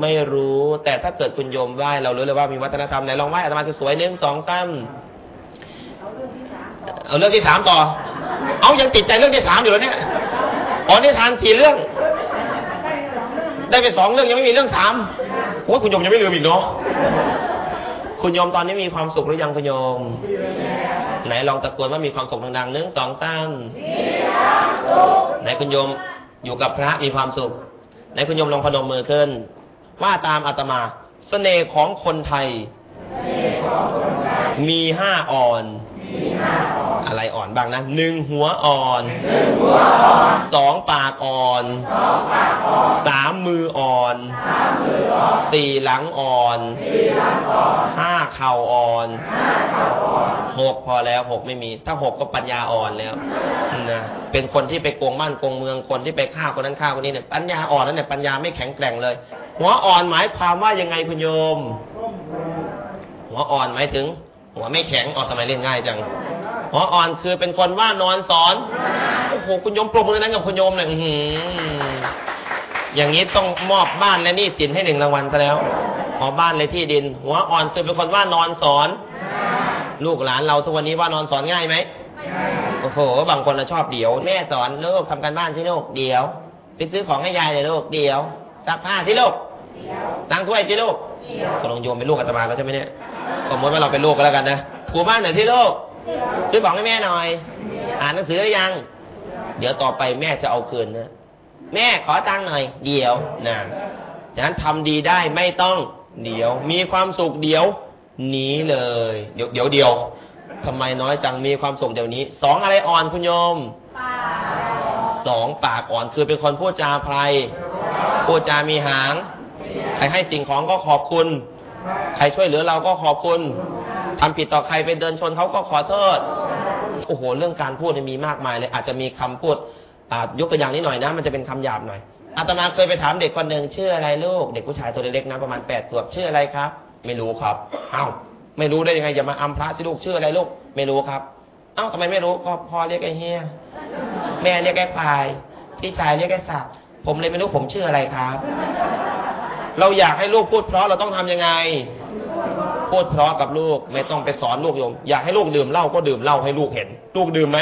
ไม่รู้แต่ถ้าเกิดคุณโยมไหว้เรารู้เลยว่ามีวัฒนธรรมไหนลองไหว้อาตมาจะสวยหนึ่งสองสาม เอาเรื่องที่สามต่อ เอายังติดใจเรื่องที่สามอยู่แล้วเนี่ยอ๋อนี่ทานสี่เรื่อง ได้ไปสองเรื่องยังไม่มีเรื่องสามโอ้ยคุณโยมยังไม่ลืมอีกเนาะคุณโยมตอนนี้มีความสุขหรือยังคุณโยม ไหนลองตะโกนว่ามีความสุขดังๆหนึ่งสองสามไหนคุณโยมอยู่กับพระมีความสุข ไหนคุณโยมลองพนมมือขึ้น ว่าตามอาตมาเสน่ห์ของคนไทย มีห้าอ่อน อะไรอ่อนบ้างนะหนึ่งหัวอ่อนสองปากอ่อนสามมืออ่อนสี่หลังอ่อนห้าเข่าอ่อนหกพอแล้วหกไม่มี ถ้าหกก็ปัญญาอ่อนแล้วนะเป็นคนที่ไปโกงบ้านโกงเมืองคนที่ไปฆ่าคนนั้นฆ่าคนนี้เนี่ยปัญญาอ่อนนั่นเนี่ยปัญญาไม่แข็งแกร่งเลย หัวอ่อนหมายความว่ายังไงคุณโยม หัวอ่อนหมายถึง หัวไม่แข็งออกทำไมเล่นง่ายจังหัวอ่อนคือเป็นคนว่านอนสอน โอ้โหคุณโยมปรบมือนั้นกับคุณโยมเลยอื้อหืออย่างนี้ต้องมอบบ้านและหนี่สินให้หนึ่งรางวัลซะแล้ว ขอบ้านเลยที่ดิน หัวอ่อนคือเป็นคนว่านอนสอน ลูกหลานเราทุกวันนี้ว่านอนสอนง่ายไหมโอ้โห บางคนน่ะชอบเดี๋ยว แม่สอนลูกทำการบ้านที่ลูกเดี๋ยว ไปซื้อของให้ยายเลยลูกเดี๋ยวซักผ้าที่ลูกล้างถ้วยที่ลูก ตกลงโยมเป็นลูกอาตมาแล้วใช่ไหมเนี่ย สมมติว่าเราเป็นลูกก็แล้วกันนะถูบ้านหน่อยที่ลูกซื้อของให้แม่หน่อย อ่านหนังสือหรือยัง เดี๋ยวต่อไปแม่จะเอาคืนนะ แม่ขอตังค์หน่อย เดี๋ยวนะดังนั้นทำดีได้ไม่ต้องเดี๋ยว มีความสุขเดี๋ยวหนีเลย เดี๋ยวเดี๋ยวเดียวทำไมน้อยจังมีความสุขเดี๋ยวนี้ สองอะไรอ่อนคุณโยมสองปากอ่อนคือเป็นคนพูดจาไพรพูดจามีหาง ใครให้สิ่งของก็ขอบคุณ ใครช่วยเหลือเราก็ขอบคุณทำผิดต่อใครไปเดินชนเขาก็ขอโทษ โอ้โห เรื่องการพูดเนี่ยมีมากมายเลย อาจจะมีคำพูดยกตัวอย่างนิดหน่อยนะ มันจะเป็นคำหยาบหน่อย อาตมาเคยไปถามเด็กคนหนึ่งชื่ออะไรลูก เด็กผู้ชายตัวเล็กๆนะประมาณแปดขวบชื่ออะไรครับ ไม่รู้ครับ เอ้า ไม่รู้ได้ยังไงอย่ามาอำพระสิลูกชื่ออะไรลูก ไม่รู้ครับ เอ้าทำไมไม่รู้ก็พ่อเรียกไอ้เฮียแม่เรียกไอ้ควาย พี่ชายเรียกไอ้สัตว์ ผมเลยไม่รู้ผมชื่ออะไรครับ เราอยากให้ลูกพูดเพราะเราต้องทำยังไง พูดเพราะกับลูกไม่ต้องไปสอนลูกโยม อยากให้ลูกดื่มเหล้าก็ดื่มเหล้าให้ลูกเห็น ลูกดื่มไหม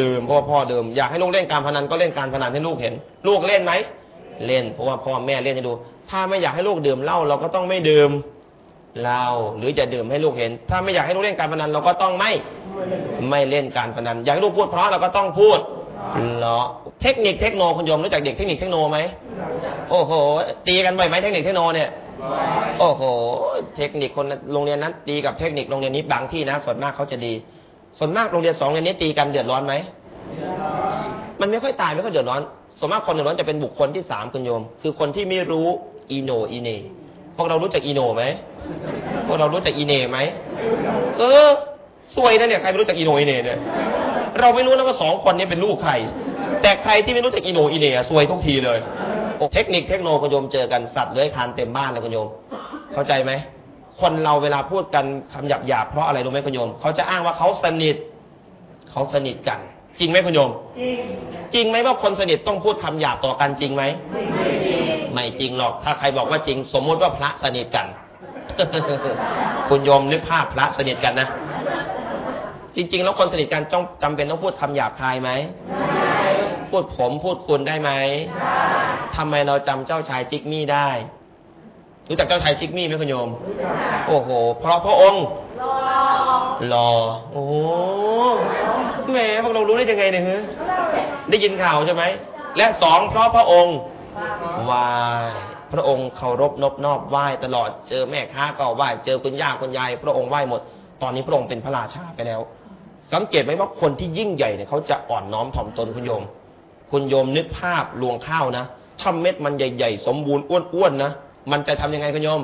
ดื่มเพราะว่าพ่อดื่มอยากให้ลูกเล่นการพนันก็เล่นการพนันให้ลูกเห็น ลูกเล่นไหมเล่นเพราะว่าพ่อแม่เล่นให้ดู ถ้าไม่อยากให้ลูกดื่มเหล้าเราก็ต้องไม่ดื่มเหล้าหรือจะดื่มให้ลูกเห็น ถ้าไม่อยากให้ลูกเล่นการพนันเราก็ต้องไม่ไม่เล่นการพนันอยากให้ลูกพูดเพราะเราก็ต้องพูด เหรอเทคนิคเทคโนคุณโยมรู้จักเด็กเทคนิคเทคโนไหมโอ้โห ตีกันบ่อยไหมเทคนิคเทคโนเนี่ยโอ้โห เทคนิคคนโรงเรียนนั้น ตีกับเทคนิคโรงเรียนนี้บางที่นะส่วนมากเขาจะดี ส่วนมากโรงเรียนสองโรงเรียนนี้ตีกันเดือดร้อนไหมมันไม่ค่อยตายไม่ค่อยเดือดร้อนส่วนมากคนเดือดร้อนจะเป็นบุคคลที่สามคุณโยม คือคนที่ไม่รู้อีโนอีเนพวกเรารู้จักอีโนไหมพวกเรารู้จักอีเนไหมเออสวยนะเนี่ยใครไม่รู้จักอีโนอีเนเนี่ย เราไม่รู้นะว่าสองคนนี้เป็นลูกใคร แต่ใครที่ไม่รู้จักอีโนอีเนอะซวยทุกทีเลยโอ้เทคนิคเทคโนคุณโยมเจอกันสัตว์เลื้อยคลานเต็มบ้านเลยคุณโยม เข้าใจไหมคนเราเวลาพูดกันคำหยาบหยาบๆเพราะอะไรรู้ไหมคุณโยม เขาจะอ้างว่าเขาสนิท เขาสนิทกัน จริงไหมคุณโยม จริงไหมว่าคนสนิทต้องพูดคำหยาบต่อกันจริงไหมไม่จริงหรอก ถ้าใครบอกว่าจริง สมมติว่าพระสนิทกัน คุณโยมนึกภาพพระสนิทกันนะ จริง ๆ แล้วคนสนิทกันต้องจำเป็นต้องพูดคำหยาบคายไหมพูดผมพูดคุณได้ไหมทำไมเราจำเจ้าชายจิกมี่ได้รู้จักเจ้าชายจิกมี่ไหมคุณโยม โอ้โห เพราะพระองค์รอ โอ้โหแหมพวกเรารู้ได้ยังไงเนี่ยฮะได้ยินข่าวใช่ไหม และสองเพราะพระองค์ไหว้พระองค์เคารพนบนอบไหว้ตลอด เจอแม่ค้าก็ไหว้ เจอคุณย่าคุณยาย พระองค์ไหว้หมด ตอนนี้พระองค์เป็นพระราชาไปแล้ว สังเกตไหมว่าคนที่ยิ่งใหญ่เนี่ยเขาจะอ่อนน้อมถ่อมตนคุณโยม คุณโยมนึกภาพรวงข้าวนะถ้าเม็ดมันใหญ่ๆ สมบูรณ์อ้วนๆนะมันจะทำยังไงคุณโยม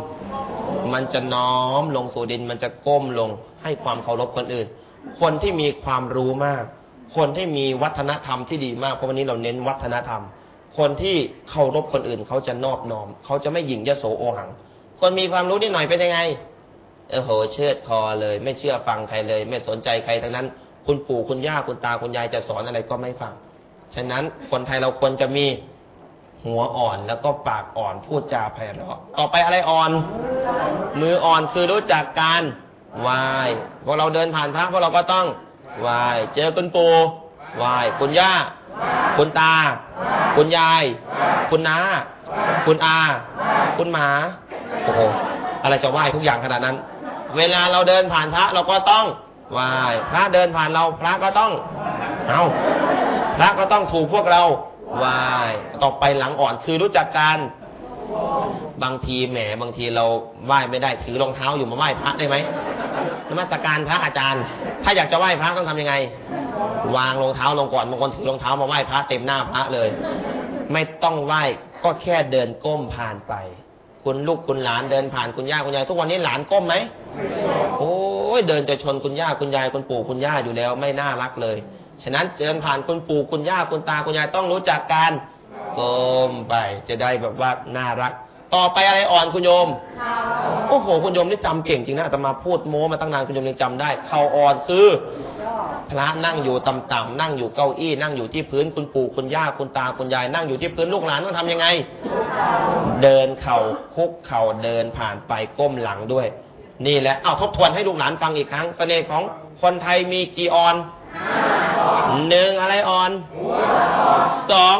มันจะน้อมลงสู่ดินมันจะก้มลงให้ความเคารพคนอื่น คนที่มีความรู้มาก คนที่มีวัฒนธรรมที่ดีมากเพราะวันนี้เราเน้นวัฒนธรรม คนที่เคารพคนอื่นเขาจะนอบน้อม เขาจะไม่หยิ่งยโสโอหัง คนมีความรู้นิดหน่อยเป็นยังไง เออโหเชิดคอเลย ไม่เชื่อฟังใครเลย ไม่สนใจใครทั้งนั้น คุณปู่คุณย่าคุณตาคุณยายจะสอนอะไรก็ไม่ฟัง ฉะนั้นคนไทยเราควรจะมีหัวอ่อนแล้วก็ปากอ่อนพูดจาไพเราะ ต่อไปอะไรอ่อน มืออ่อนคือรู้จักการไหว้พอเราเดินผ่านพระพวกเราก็ต้องไหว้เจอคุณปู่ไหว้คุณย่า คุณตา คุณยาย คุณน้า คุณอา คุณหมา โอ้โห อะไรจะไหว้ทุกอย่างขนาดนั้น เวลาเราเดินผ่านพระเราก็ต้องไหว้พระเดินผ่านเราพระก็ต้องเอาพระก็ต้องถูกพวกเราไหว้ต่อไปหลังอ่อนคือรู้จักการบางทีแหมบางทีเราไหว้ไม่ได้ถือรองเท้าอยู่มาไหว้พระได้ไหมนมัสการพระอาจารย์ ถ้าอยากจะไหว้พระต้องทำยังไง วางรองเท้าลงก่อนบางคนถือรองเท้ามาไหว้พระเต็มหน้าพระเลย ไม่ต้องไหว้ก็แค่เดินก้มผ่านไป คุณลูกคุณหลานเดินผ่านคุณย่าคุณยายทุกวันนี้หลานก้มไหมโอ้ยเดินจะชนคุณย่าคุณยายคุณปู่คุณย่าอยู่แล้ว ไม่น่ารักเลย ฉะนั้นเดินผ่านคุณปู่คุณย่าคุณตาคุณยายต้องรู้จักการก้มไปจะได้แบบว่าน่ารัก ต่อไปอะไรอ่อนคุณโยม โอ้โห คุณโยมนี่จำเก่งจริงนะอาตมาพูดโม้มาตั้งนานคุณโยมยังจำได้ เข่าอ่อนคือ พระนั่งอยู่ต่ำๆนั่งอยู่เก้าอี้ นั่งอยู่ที่พื้นคุณปู่คุณย่าคุณตาคุณยาย นั่งอยู่ที่พื้นลูกหลานต้องทำยังไง เดินเข่าคุกเข่าเดินผ่านไปก้มหลังด้วย นี่แหละเอาทบทวนให้ลูกหลานฟังอีกครั้งเสน่ห์ของคนไทยมีกี่ออนหนึ่งอะไรออนสอง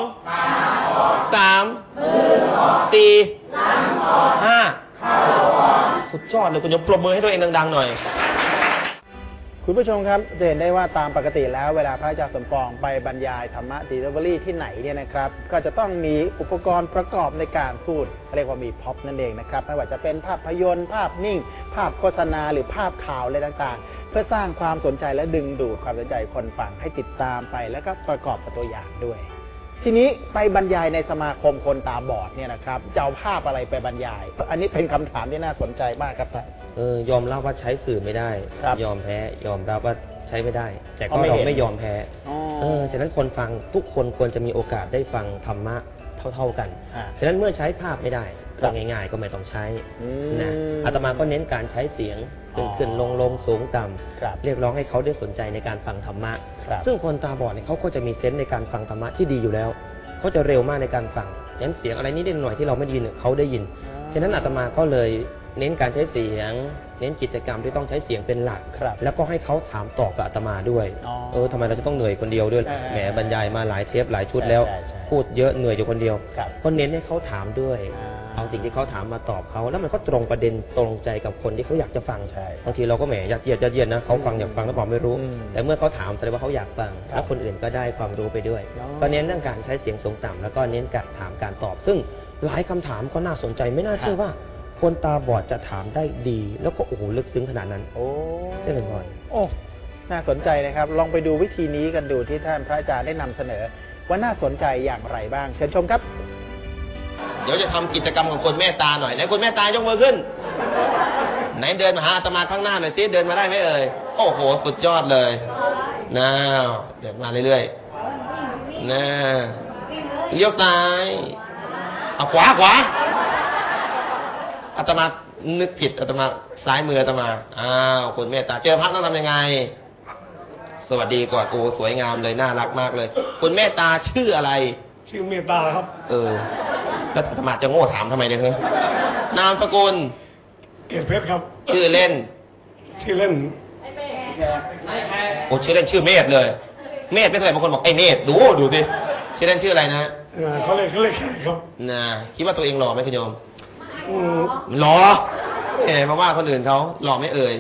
สามสี่ ห้าสุดยอดเลยคุณยมปรบมือให้ตัวเองดังๆหน่อย คุณผู้ชมครับจะเห็นได้ว่าตามปกติแล้วเวลาพระอาจารย์สมปองไปบรรยายธรรมะดีลิเวอรี่ที่ไหนเนี่ยนะครับ ก็จะต้องมีอุปกรณ์ประกอบในการพูด เรียกว่ามีพ็อปนั่นเองนะครับไม่ว่าจะเป็นภาพยนตร์ ภาพนิ่ง ภาพโฆษณาหรือภาพข่าวอะไรต่างๆ เพื่อสร้างความสนใจและดึงดูดความสนใจคนฟังให้ติดตามไป แล้วก็ประกอบกับตัวอย่างด้วย ทีนี้ไปบรรยายในสมาคมคนตาบอดเนี่ยนะครับจะเอาภาพอะไรไปบรรยาย อันนี้เป็นคำถามที่น่าสนใจมากครับท่าน เออยอมรับว่าใช้สื่อไม่ได้ ครับยอมแพ้ ยอมรับว่าใช้ไม่ได้ แต่อ๋ก็อไม่เราเห็น ไม่ยอมแพ้ อ๋อ เออฉะนั้นคนฟังทุกคนควรจะมีโอกาสได้ฟังธรรมะเท่า ๆกัน อ่าฉะนั้นเมื่อใช้ภาพไม่ได้ครัก็บง่าย ๆ ก็ไม่ต้องใช้อืมนะอาตมาก็เน้นการใช้เสียงขึ้นอ๋อขึ้นลงลงสูงต่ครับำเรียกร้องให้เขาได้สนใจในการฟังธรรมะครับ ซึ่งคนตาบอดเนี่ยเขาก็จะมีเซนส์ในการฟังธรรมะที่ดีอยู่แล้วเขาจะเร็วมากในการฟังงั้นเสียงอะไรนิดหน่อยที่เราไม่ได้ยินเนี่ยเขาได้ยินฉะนั้นอาตมาก็เลยเน้นการใช้เสียง เน้นกิจกรรมที่ต้องใช้เสียงเป็นหลักครับแล้วก็ให้เขาถามตอบกับอาตมาด้วยอ๋อเออทำไมเราจะต้องเหนื่อยคนเดียวด้วยอ่าแหมบรรยายมาหลายเทปหลายชุดแล้วใช่ใช่พูดเยอะเหนื่อยอยู่คนเดียวครับก็เน้นให้เขาถามด้วยอ่า เอาสิ่งที่เขาถามมาตอบเขาแล้วมันก็ตรงประเด็นตรงใจกับคนที่เขาอยากจะฟังใช่บางทีเราก็แหมยัดเยียดยัดเยียดนะเขาฟังอยากฟังแล้วบอกไม่รู้อืมแต่เมื่อเขาถามแสดงว่าเขาอยากฟังครับแล้วคนอื่นก็ได้ความรู้ไปด้วยอ๋อก็เน้นเรื่องการใช้เสียงสูงต่ำแล้วก็เน้นการถามการตอบ ซึ่งหลายคำถามก็น่าสนใจไม่น่าเชื่อว่าคนตาบอดจะถามได้ดี แล้วก็โอ้โหลึกซึ้งขนาดนั้นโอ้ใช่ไหมพรโอ้น่าสนใจนะครับ ลองไปดูวิธีนี้กันดูที่ท่านพระอาจารย์ได้นำเสนอ ว่าน่าสนใจอย่างไรบ้าง เชิญชมครับ เดี๋ยวจะทำกิจกรรมของคนเมตตาหน่อยไหนคนเมตตายกมือขึ้น ไหนเดินมาหาอาตมาข้างหน้าหน่อยสิเดินมาได้ไหมเอ่ยโอ้โหสุดยอดเลยน้าวเดินมาเรื่อยๆน้าเลี้ยวซ้ายเอาขวาขวาอาตมานึกผิดอาตมาซ้ายมืออาตมาอ้าวคุณเมตตาเจอพระต้องทำยังไง สวัสดีก่อนโอ้สวยงามเลยน่ารักมากเลย คุณเมตตาชื่ออะไร ชื่อเมตตาครับ เออ แล้วอาตมาจะโง่ถามทำไมเนี่ยเฮ้ยนามสกุล เกียรติเพชรครับ ชื่อเล่น ชื่อเล่นโอ้ชื่อเล่นชื่อเมธเลย เมธไม่เคยบางคนบอกไอ้เมธดูดูสิชื่อเล่นชื่ออะไรนะเอ่อเขาเรียกเขาเรียกแขกครับนะคิดว่าตัวเองหล่อไหมคุณโยมอืมหล่อเอ๋มาว่าคนอื่นเขาหล่อไม่เอ่ย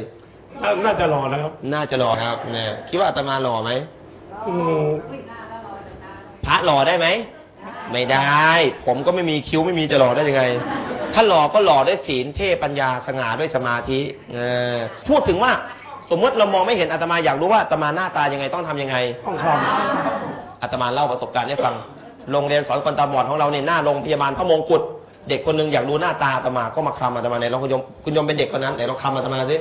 น่าน่าจะรอนะครับ น่าจะหล่อครับเนี่ยคิดว่าอาตมาหล่อไหมอืมพระหล่อได้ไหม ไม่ได้ ผมก็ไม่มีคิ้วไม่มีจะหล่อได้ยังไง ถ้าหล่อก็หล่อด้วยศีลเทพปัญญาสง่าด้วยสมาธิเออพูดถึงว่าสมมติเรามองไม่เห็นอาตมาอยากรู้ว่าอาตมาหน้าตายังไงต้องทำยังไงต้องทอาตมาเล่าประสบการณ์ให้ฟัง โรงเรียนสอนคนตาบอดของเราเนี่ยหน้าโรงพยาบาลพระมงกุฎเด็กคนหนึงอยากดูหน้าตาอาตมาก็มาคลำอาตมาในลองคุณยมคุณยมเป็นเด็กคนนั้นไหนลองคลำอาตมาสิ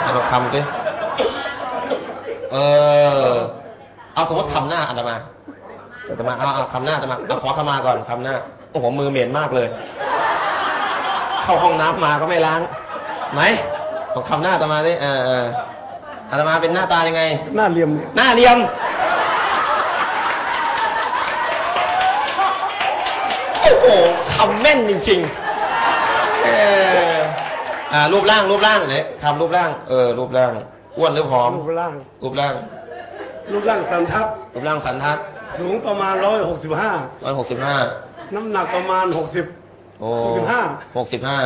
ไหนลองคลำสิเออเอาสมมติคำหน้าอาตมา อาตมาเอาเอาคำหน้าอาตมาเอาขอขมาก่อนคำหน้าโอ้โหมือเหม็นมากเลย เข้าห้องน้ำมาก็ไม่ล้างไหนของคำหน้าอาตมาสิเออเอออาตมาเป็นหน้าตายังไงำหน้าเหลี่ยมเนี่ยหน้าเรียม โอ้โหคำแม่นจริงๆเอออ่า รูปร่าง รูปร่างเนี่ยคำรูปร่าง เออ รูปร่าง อ้วนหรือผอม รูปร่าง รูปร่าง รูปร่างสันทัด รูปร่างสันทัด สูงประมาณร้อยหกสิบห้าร้อยหกสิบห้าน้ำหนักประมาณหกสิบโอ้หกสิบห้าหกสิบห้า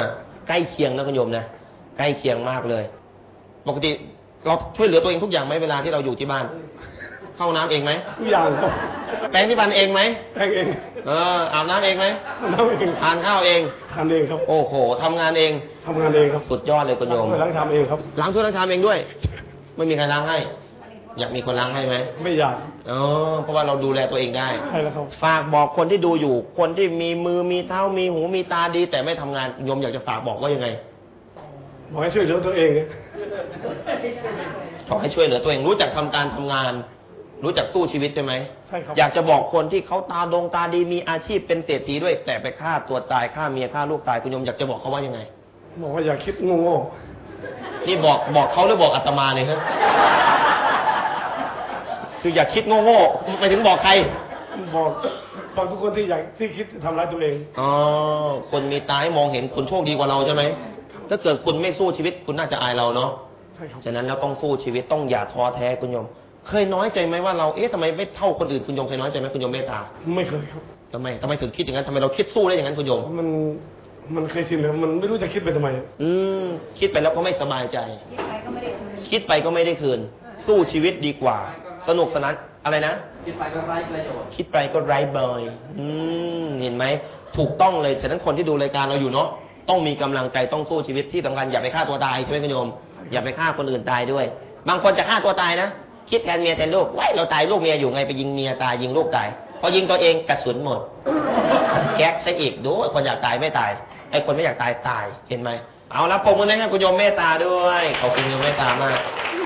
ใกล้เคียงนะคุณโยมนะใกล้เคียงมากเลย ปกติเราช่วยเหลือตัวเองทุกอย่างไหมเวลาที่เราอยู่ที่บ้าน เข้าน้ำเองไหมทุกอย่างครับแปรงที่ฟันเองไหมแป้งเองเอออาบน้ำเองไหมทำเองทานข้าวเองทำเองครับ โอ้โหทำงานเองทำงานเองครับ สุดยอดเลยคุณโยมล้างทำเองครับ ล้างถ้วยล้างชามเองด้วย ไม่มีใครล้างให้ อยากมีคนล้างให้ไหมไม่อยากอ๋อเพราะว่าเราดูแลตัวเองได้ใช่แล้วครับฝากบอกคนที่ดูอยู่ คนที่มีมือมีเท้ามีหูมีตาดี แต่ไม่ทำงานโยมอยากจะฝากบอกว่ายังไงบอกให้ช่วยเหลือตัวเองขอให้ช่วยเหลือตัวเอง รู้จักทำการทำงาน รู้จักสู้ชีวิตใช่ไหมใช่ครับอยากจะบอกคนที่เขาตาดงตาดีมีอาชีพเป็นเศรษฐีด้วย แต่ไปฆ่าตัวตายฆ่าเมียฆ่าลูกตายคุณโยมอยากจะบอกเขาว่ายังไงบอกว่าอย่าคิดโง่นี่บอกบอกเขาหรือบอกอาตมาเนี่ยครับ คืออย่าคิดโง่ๆไปถึงบอกใครๆบอกบอกทุกคนที่อยากที่คิดจะทำร้ายตัวเองอ๋อคนมีตาให้มองเห็นคุณโชคดีกว่าเราใช่ไหมถ้าเกิดคุณไม่สู้ชีวิตคุณน่าจะอายเราเนาะใช่ครับฉะนั้นเราต้องสู้ชีวิตต้องอย่าท้อแท้คุณโยม เคยน้อยใจไหมว่าเราเอ๊ะทำไมไม่เท่าคนอื่นคุณโยมเคยน้อยใจไหมคุณโยมเมตตาไม่เคยครับทำไมทำไมถึงคิดอย่างนั้นทำไมเราคิดสู้ได้อย่างนั้นคุณโยมมันมันเคยชินแล้วมันไม่รู้จะคิดไปทำไม อืมคิดไปแล้วก็ไม่สบายใจ คิดไปก็ไม่ได้คืนคิดไปก็ไม่ได้คืนสู้ชีวิตดีกว่า สนุกสนานอะไรนะ คิดไปก็ไร้ประโยชน์คิดไปก็ไร้เบยอืมเห็นไหม ถูกต้องเลยฉะนั้นคนที่ดูรายการเราอยู่เนาะต้องมีกำลังใจต้องสู้ชีวิตที่สำคัญอย่าไปฆ่าตัวตายใช่ไหมคุณโยม อย่าไปฆ่าคนอื่นตายด้วย บางคนจะฆ่าตัวตายนะคิดแทนเมียแทนลูกไว้เราตายลูกเมียอยู่ไงไปยิงเมียตายยิงลูกตายพอยิงตัวเองกระสุนหมด แก๊กซะอีกดูคนอยากตายไม่ตายไอ้คนไม่อยากตายตายเห็นไหม เอาละปมมือนะครับคุณโยมเมตตาด้วยขอบคุณโยมเมตตามาก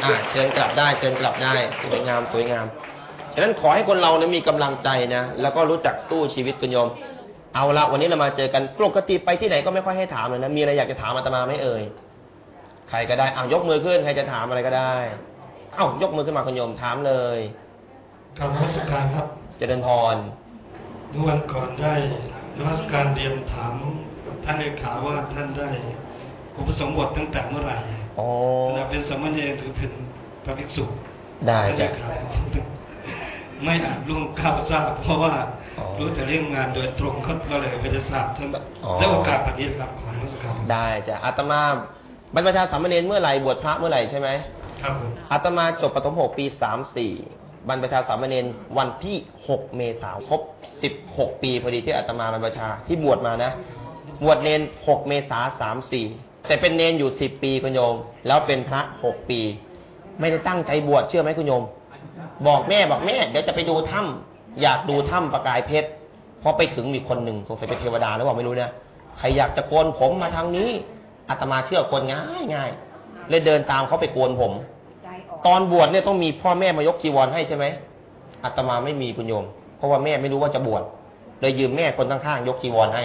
อ่า เชิญกลับได้ เชิญกลับได้ สวยงาม สวยงาม ฉะนั้นขอให้คนเรานะมีกำลังใจนะ แล้วก็รู้จักสู้ชีวิตคุณโยม เอาละวันนี้เรามาเจอกันปกติไปที่ไหนก็ไม่ค่อยให้ถามเลยนะ มีอะไรอยากจะถามอาตมาไหม่เอ่ย ใครก็ได้อ้าวยกมือขึ้น ใครจะถามอะไรก็ได้ เอ้ายกมือขึ้นมาคุณโยมถามเลยกราบนมัสการครับ เจริญพรเมื่อวันก่อนได้นมัสการเรียนถามท่านเลขาว่าท่านได้ อุปสมบทตั้งแต่เมื่อไหร่อ๋อขณะเป็นสามเณรหรือเป็นพระภิกษุได้ท่านเลจ้ะขาไม่อาจล่วงก้าวทราบ เพราะว่าอ๋อรู้แต่เรื่องงานโดยตรงก็เลยไม่ได้ทราบท่านอ๋อได้โอกาสแบบนี้ครับขอนมัสการได้จ้ะอาตมาบรรพชาสามเณรเมื่อไหร่บวชพระเมื่อไหร่ใช่ไหมครับผมอาตมาจบปฐมหกปีสามสี่บรรพชาสามเณรวันที่หกเมษายนครบสิบหกปีพอดีที่อาตมาบรรพชาที่บวชมานะบวชเนนหกเมษาสามสี่ แต่เป็นเนนอยู่สิบปีคุณโยม แล้วเป็นพระหกปี ไม่ได้ตั้งใจบวชเชื่อไหมคุณโยม บอกแม่บอกแม่เดี๋ยวจะไปดูถ้ำอยากดูถ้ำประกายเพชรพอไปถึงมีคนหนึ่งสงสัยเป็นเทวดาหรือเปล่าไม่รู้นะใครอยากจะโกนผมมาทางนี้อาตมาเชื่อคนง่ายง่ายๆเลยเดินตามเขาไปโกนผมใจออกตอนบวชเนี่ยต้องมีพ่อแม่มายกจีวรให้ใช่ไหมอาตมาไม่มีคุณโยม เพราะว่าแม่ไม่รู้ว่าจะบวชเลยยืมแม่คนข้างๆยกจีวรให้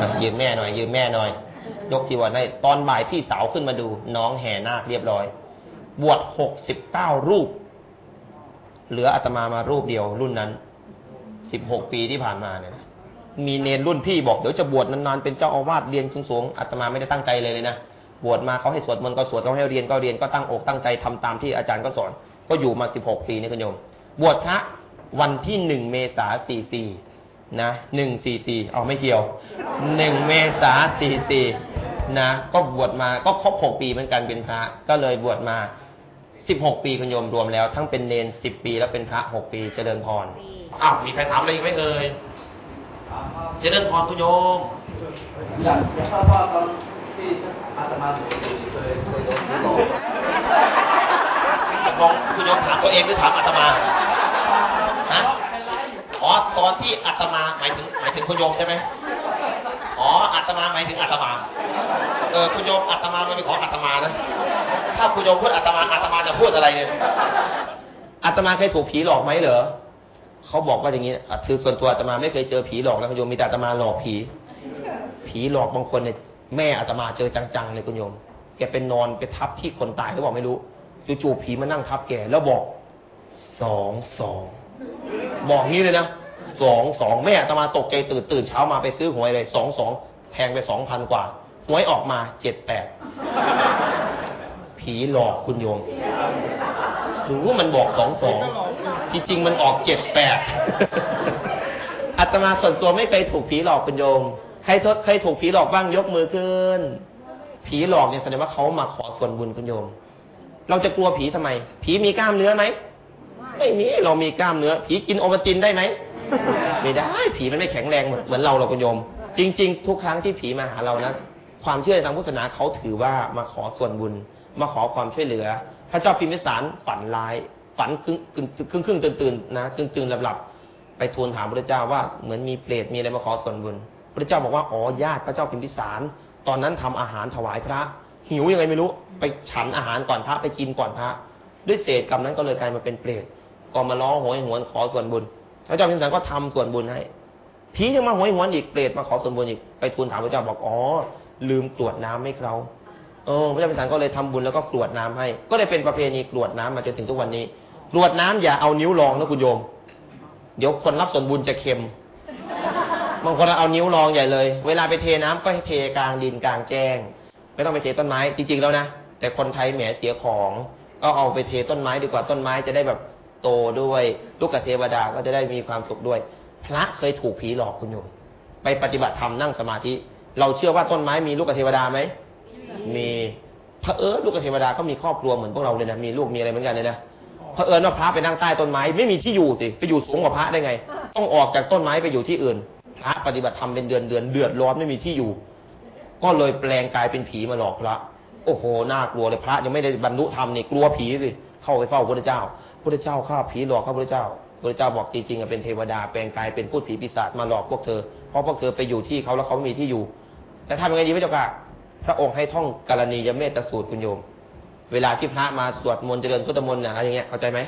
อะยืมแม่หน่อย ยืมแม่หน่อย ยกจีวรให้ตอนบ่ายพี่สาวขึ้นมาดู น้องแห่นาคเรียบร้อย บวชหกสิบเก้ารูป เหลืออาตมามารูปเดียวรุ่นนั้นสิบหกปีที่ผ่านมาเนี่ยมีเนรรุ่นพี่บอกเดี๋ยวจะบวชนานๆเป็นเจ้าอาวาสเรียนสูงๆอาตมาไม่ได้ตั้งใจเลยเลยนะบวชมาเขาให้สวดมนต์ก็สวดเขาให้เรียนก็เรียนก็ตั้งอกตั้งใจทำตามที่อาจารย์ก็สอน ก็อยู่มาสิบหกปีนี่คุณโยม บวชพระวันที่หนึ่งเมษาสี่สี่ นะหนึ่งสี่สี่เอาไม่เกี่ยวหนึ่งเมษาสี่สี่นะก็บวชมาก็ครบหกปีเหมือนกันเป็นพระ ก็เลยบวชมาสิบหกปีคุณโยมรวมแล้ว ทั้งเป็นเนนสิบปีแล้วเป็นพระหกปีเจริญพรอ้าวมีใครถามอะไรอีกไหมเอ่ยเจริญพรคุณโยมอยากอยากทราบว่าตอนที่อาตมาถูกเคยเคยโดนผีหลอกลองคุณโยมถามตัวเองหรือถามอาตมาฮะ อ๋อตอนที่อาตมาหมายถึงหมายถึงคุณโยมใช่ไหมอ๋ออาตมาหมายถึงอาตมา เออคุณโยมอาตมาไม่เป็นขออาตมานะถ้าคุณโยมพูดอาตมาอาตมาจะพูดอะไรเนี่ยอาตมาเคยถูกผีหลอกไหมเหรอเขาบอกว่าอย่างนี้คือส่วนตัวอาตมาไม่เคยเจอผีหลอกนะคุณโยมมีแต่อาตมาหลอกผี ผีหลอกบางคนเนี่ยแม่อาตมาเจอจังๆเลยคุณโยม แกเป็นนอนไปทับที่คนตายหรือเปล่าไม่รู้จู่ๆผีมานั่งทับแกแล้วบอกสองสอง บอกงี้เลยนะสองสองแม่อาตมาตกใจตื่นตื่นเช้ามาไปซื้อหวยเลยสองสองแพงไปสองพันกว่าหวยออกมาเจ็ดแปดผีหลอกคุณโยมรู้ว่ามันบอกสองสองจริงๆมันออกเจ็ดแปดอาตมาส่วนตัวไม่เคยถูกผีหลอกคุณโยมใครทดเคยถูกผีหลอกบ้างยกมือขึ้น ผีหลอกเนี่ยแสดงว่าเขามาขอส่วนบุญคุณโยม เราจะกลัวผีทำไม ผีมีกล้ามเนื้อไหม ไม่มีเรามีกล้ามเนื้อ ผีกินโอวัลตินได้ไหมไม่ได้ ผีมันไม่แข็งแรงเหมือนเราเราคุณโยม จริง ๆ ทุกครั้งที่ผีมาหาเรานะความเชื่อทางพุทธศาสนาเขาถือว่ามาขอส่วนบุญ มาขอความช่วยเหลือ พระเจ้าพิมพิสารฝันร้าย ฝันครึ่งครึ่งครึ่งตื่นตื่นๆนะตื่นตื่นหลับหลับๆไปทูลถามพระเจ้าว่าเหมือนมีเปรตมีอะไรมาขอส่วนบุญ พระเจ้าบอกว่าอ๋อญาติพระเจ้าพิมพิสาร ตอนนั้นทำอาหารถวายพระ หิวยังไงไม่รู้ ไปฉันอาหารก่อนพระไปกินก่อนพระ ด้วยเศษกรรมนั้นก็เลยกลายมาเป็นเปรต ก็มาร้องโหยหวนขอส่วนบุญพระเจ้าพิมสารก็ทำส่วนบุญให้ผียังมาโหยหวนอีกเปรตมาขอส่วนบุญอีกไปทูลถามพระเจ้าบอกอ๋อลืมกรวดน้ำให้เขาเออพระเจ้าพิมสารก็เลยทำบุญแล้วก็กรวดน้ำให้ ก็เลยเป็นประเพณีกรวดน้ำมาจนถึงทุกวันนี้กรวดน้ำอย่าเอานิ้วรองนะคุณโยม เดี๋ยวคนรับส่วนบุญจะเค็มบางคนเอานิ้วรองใหญ่เลย เวลาไปเทน้ำก็ให้เทกลางดินกลางแจ้ง ไม่ต้องไปเทต้นไม้จริงๆแล้วนะแต่คนไทยแหมเสียของ ก็เอาไปเทต้นไม้ดีกว่าต้นไม้จะได้แบบ โตด้วยลูกกบเทวดาก็จะได้มีความสุขด้วย พระเคยถูกผีหลอกคุณโยมไปปฏิบัติธรรมนั่งสมาธิ เราเชื่อว่าต้นไม้มีลูกกบเทวดาไหมมีพระเออลูกกบเทวดาก็มีครอบครัวเหมือนพวกเราเลยนะมีลูกมีอะไรเหมือนกันเลยนะพระเอิญว่าพระไปนั่งใต้ต้นไม้ไม่มีที่อยู่สิไปอยู่สูงกว่าพระได้ไง ต้องออกจากต้นไม้ไปอยู่ที่อื่น พระปฏิบัติธรรมเป็นเดือนเดือนเดือดร้อนไม่มีที่อยู่ ก็เลยแปลงกายเป็นผีมาหลอกพระโอ้โหน่ากลัวเลยพระยังไม่ได้บรรลุธรรมนี่กลัวผีสิเข้าไปเฝ้าพระเจ้า พระเจ้าข้าผีหลอกข้าพระเจ้าพระเจ้าบอกจริงๆอะเป็นเทวดาแปลงกายเป็นพูดผีปีศาจมาหลอกพวกเธอ เพราะพวกเธอไปอยู่ที่เขาแล้วเขามีที่อยู่ แต่ทำยังไงดีพระเจ้าค่ะพระองค์ให้ท่องกรณียเมตสูตรคุณโยม เวลาที่พระมาสวดมนต์เจริญพุทธมนต์นะอะไรอย่างเงี้ยเข้าใจไหม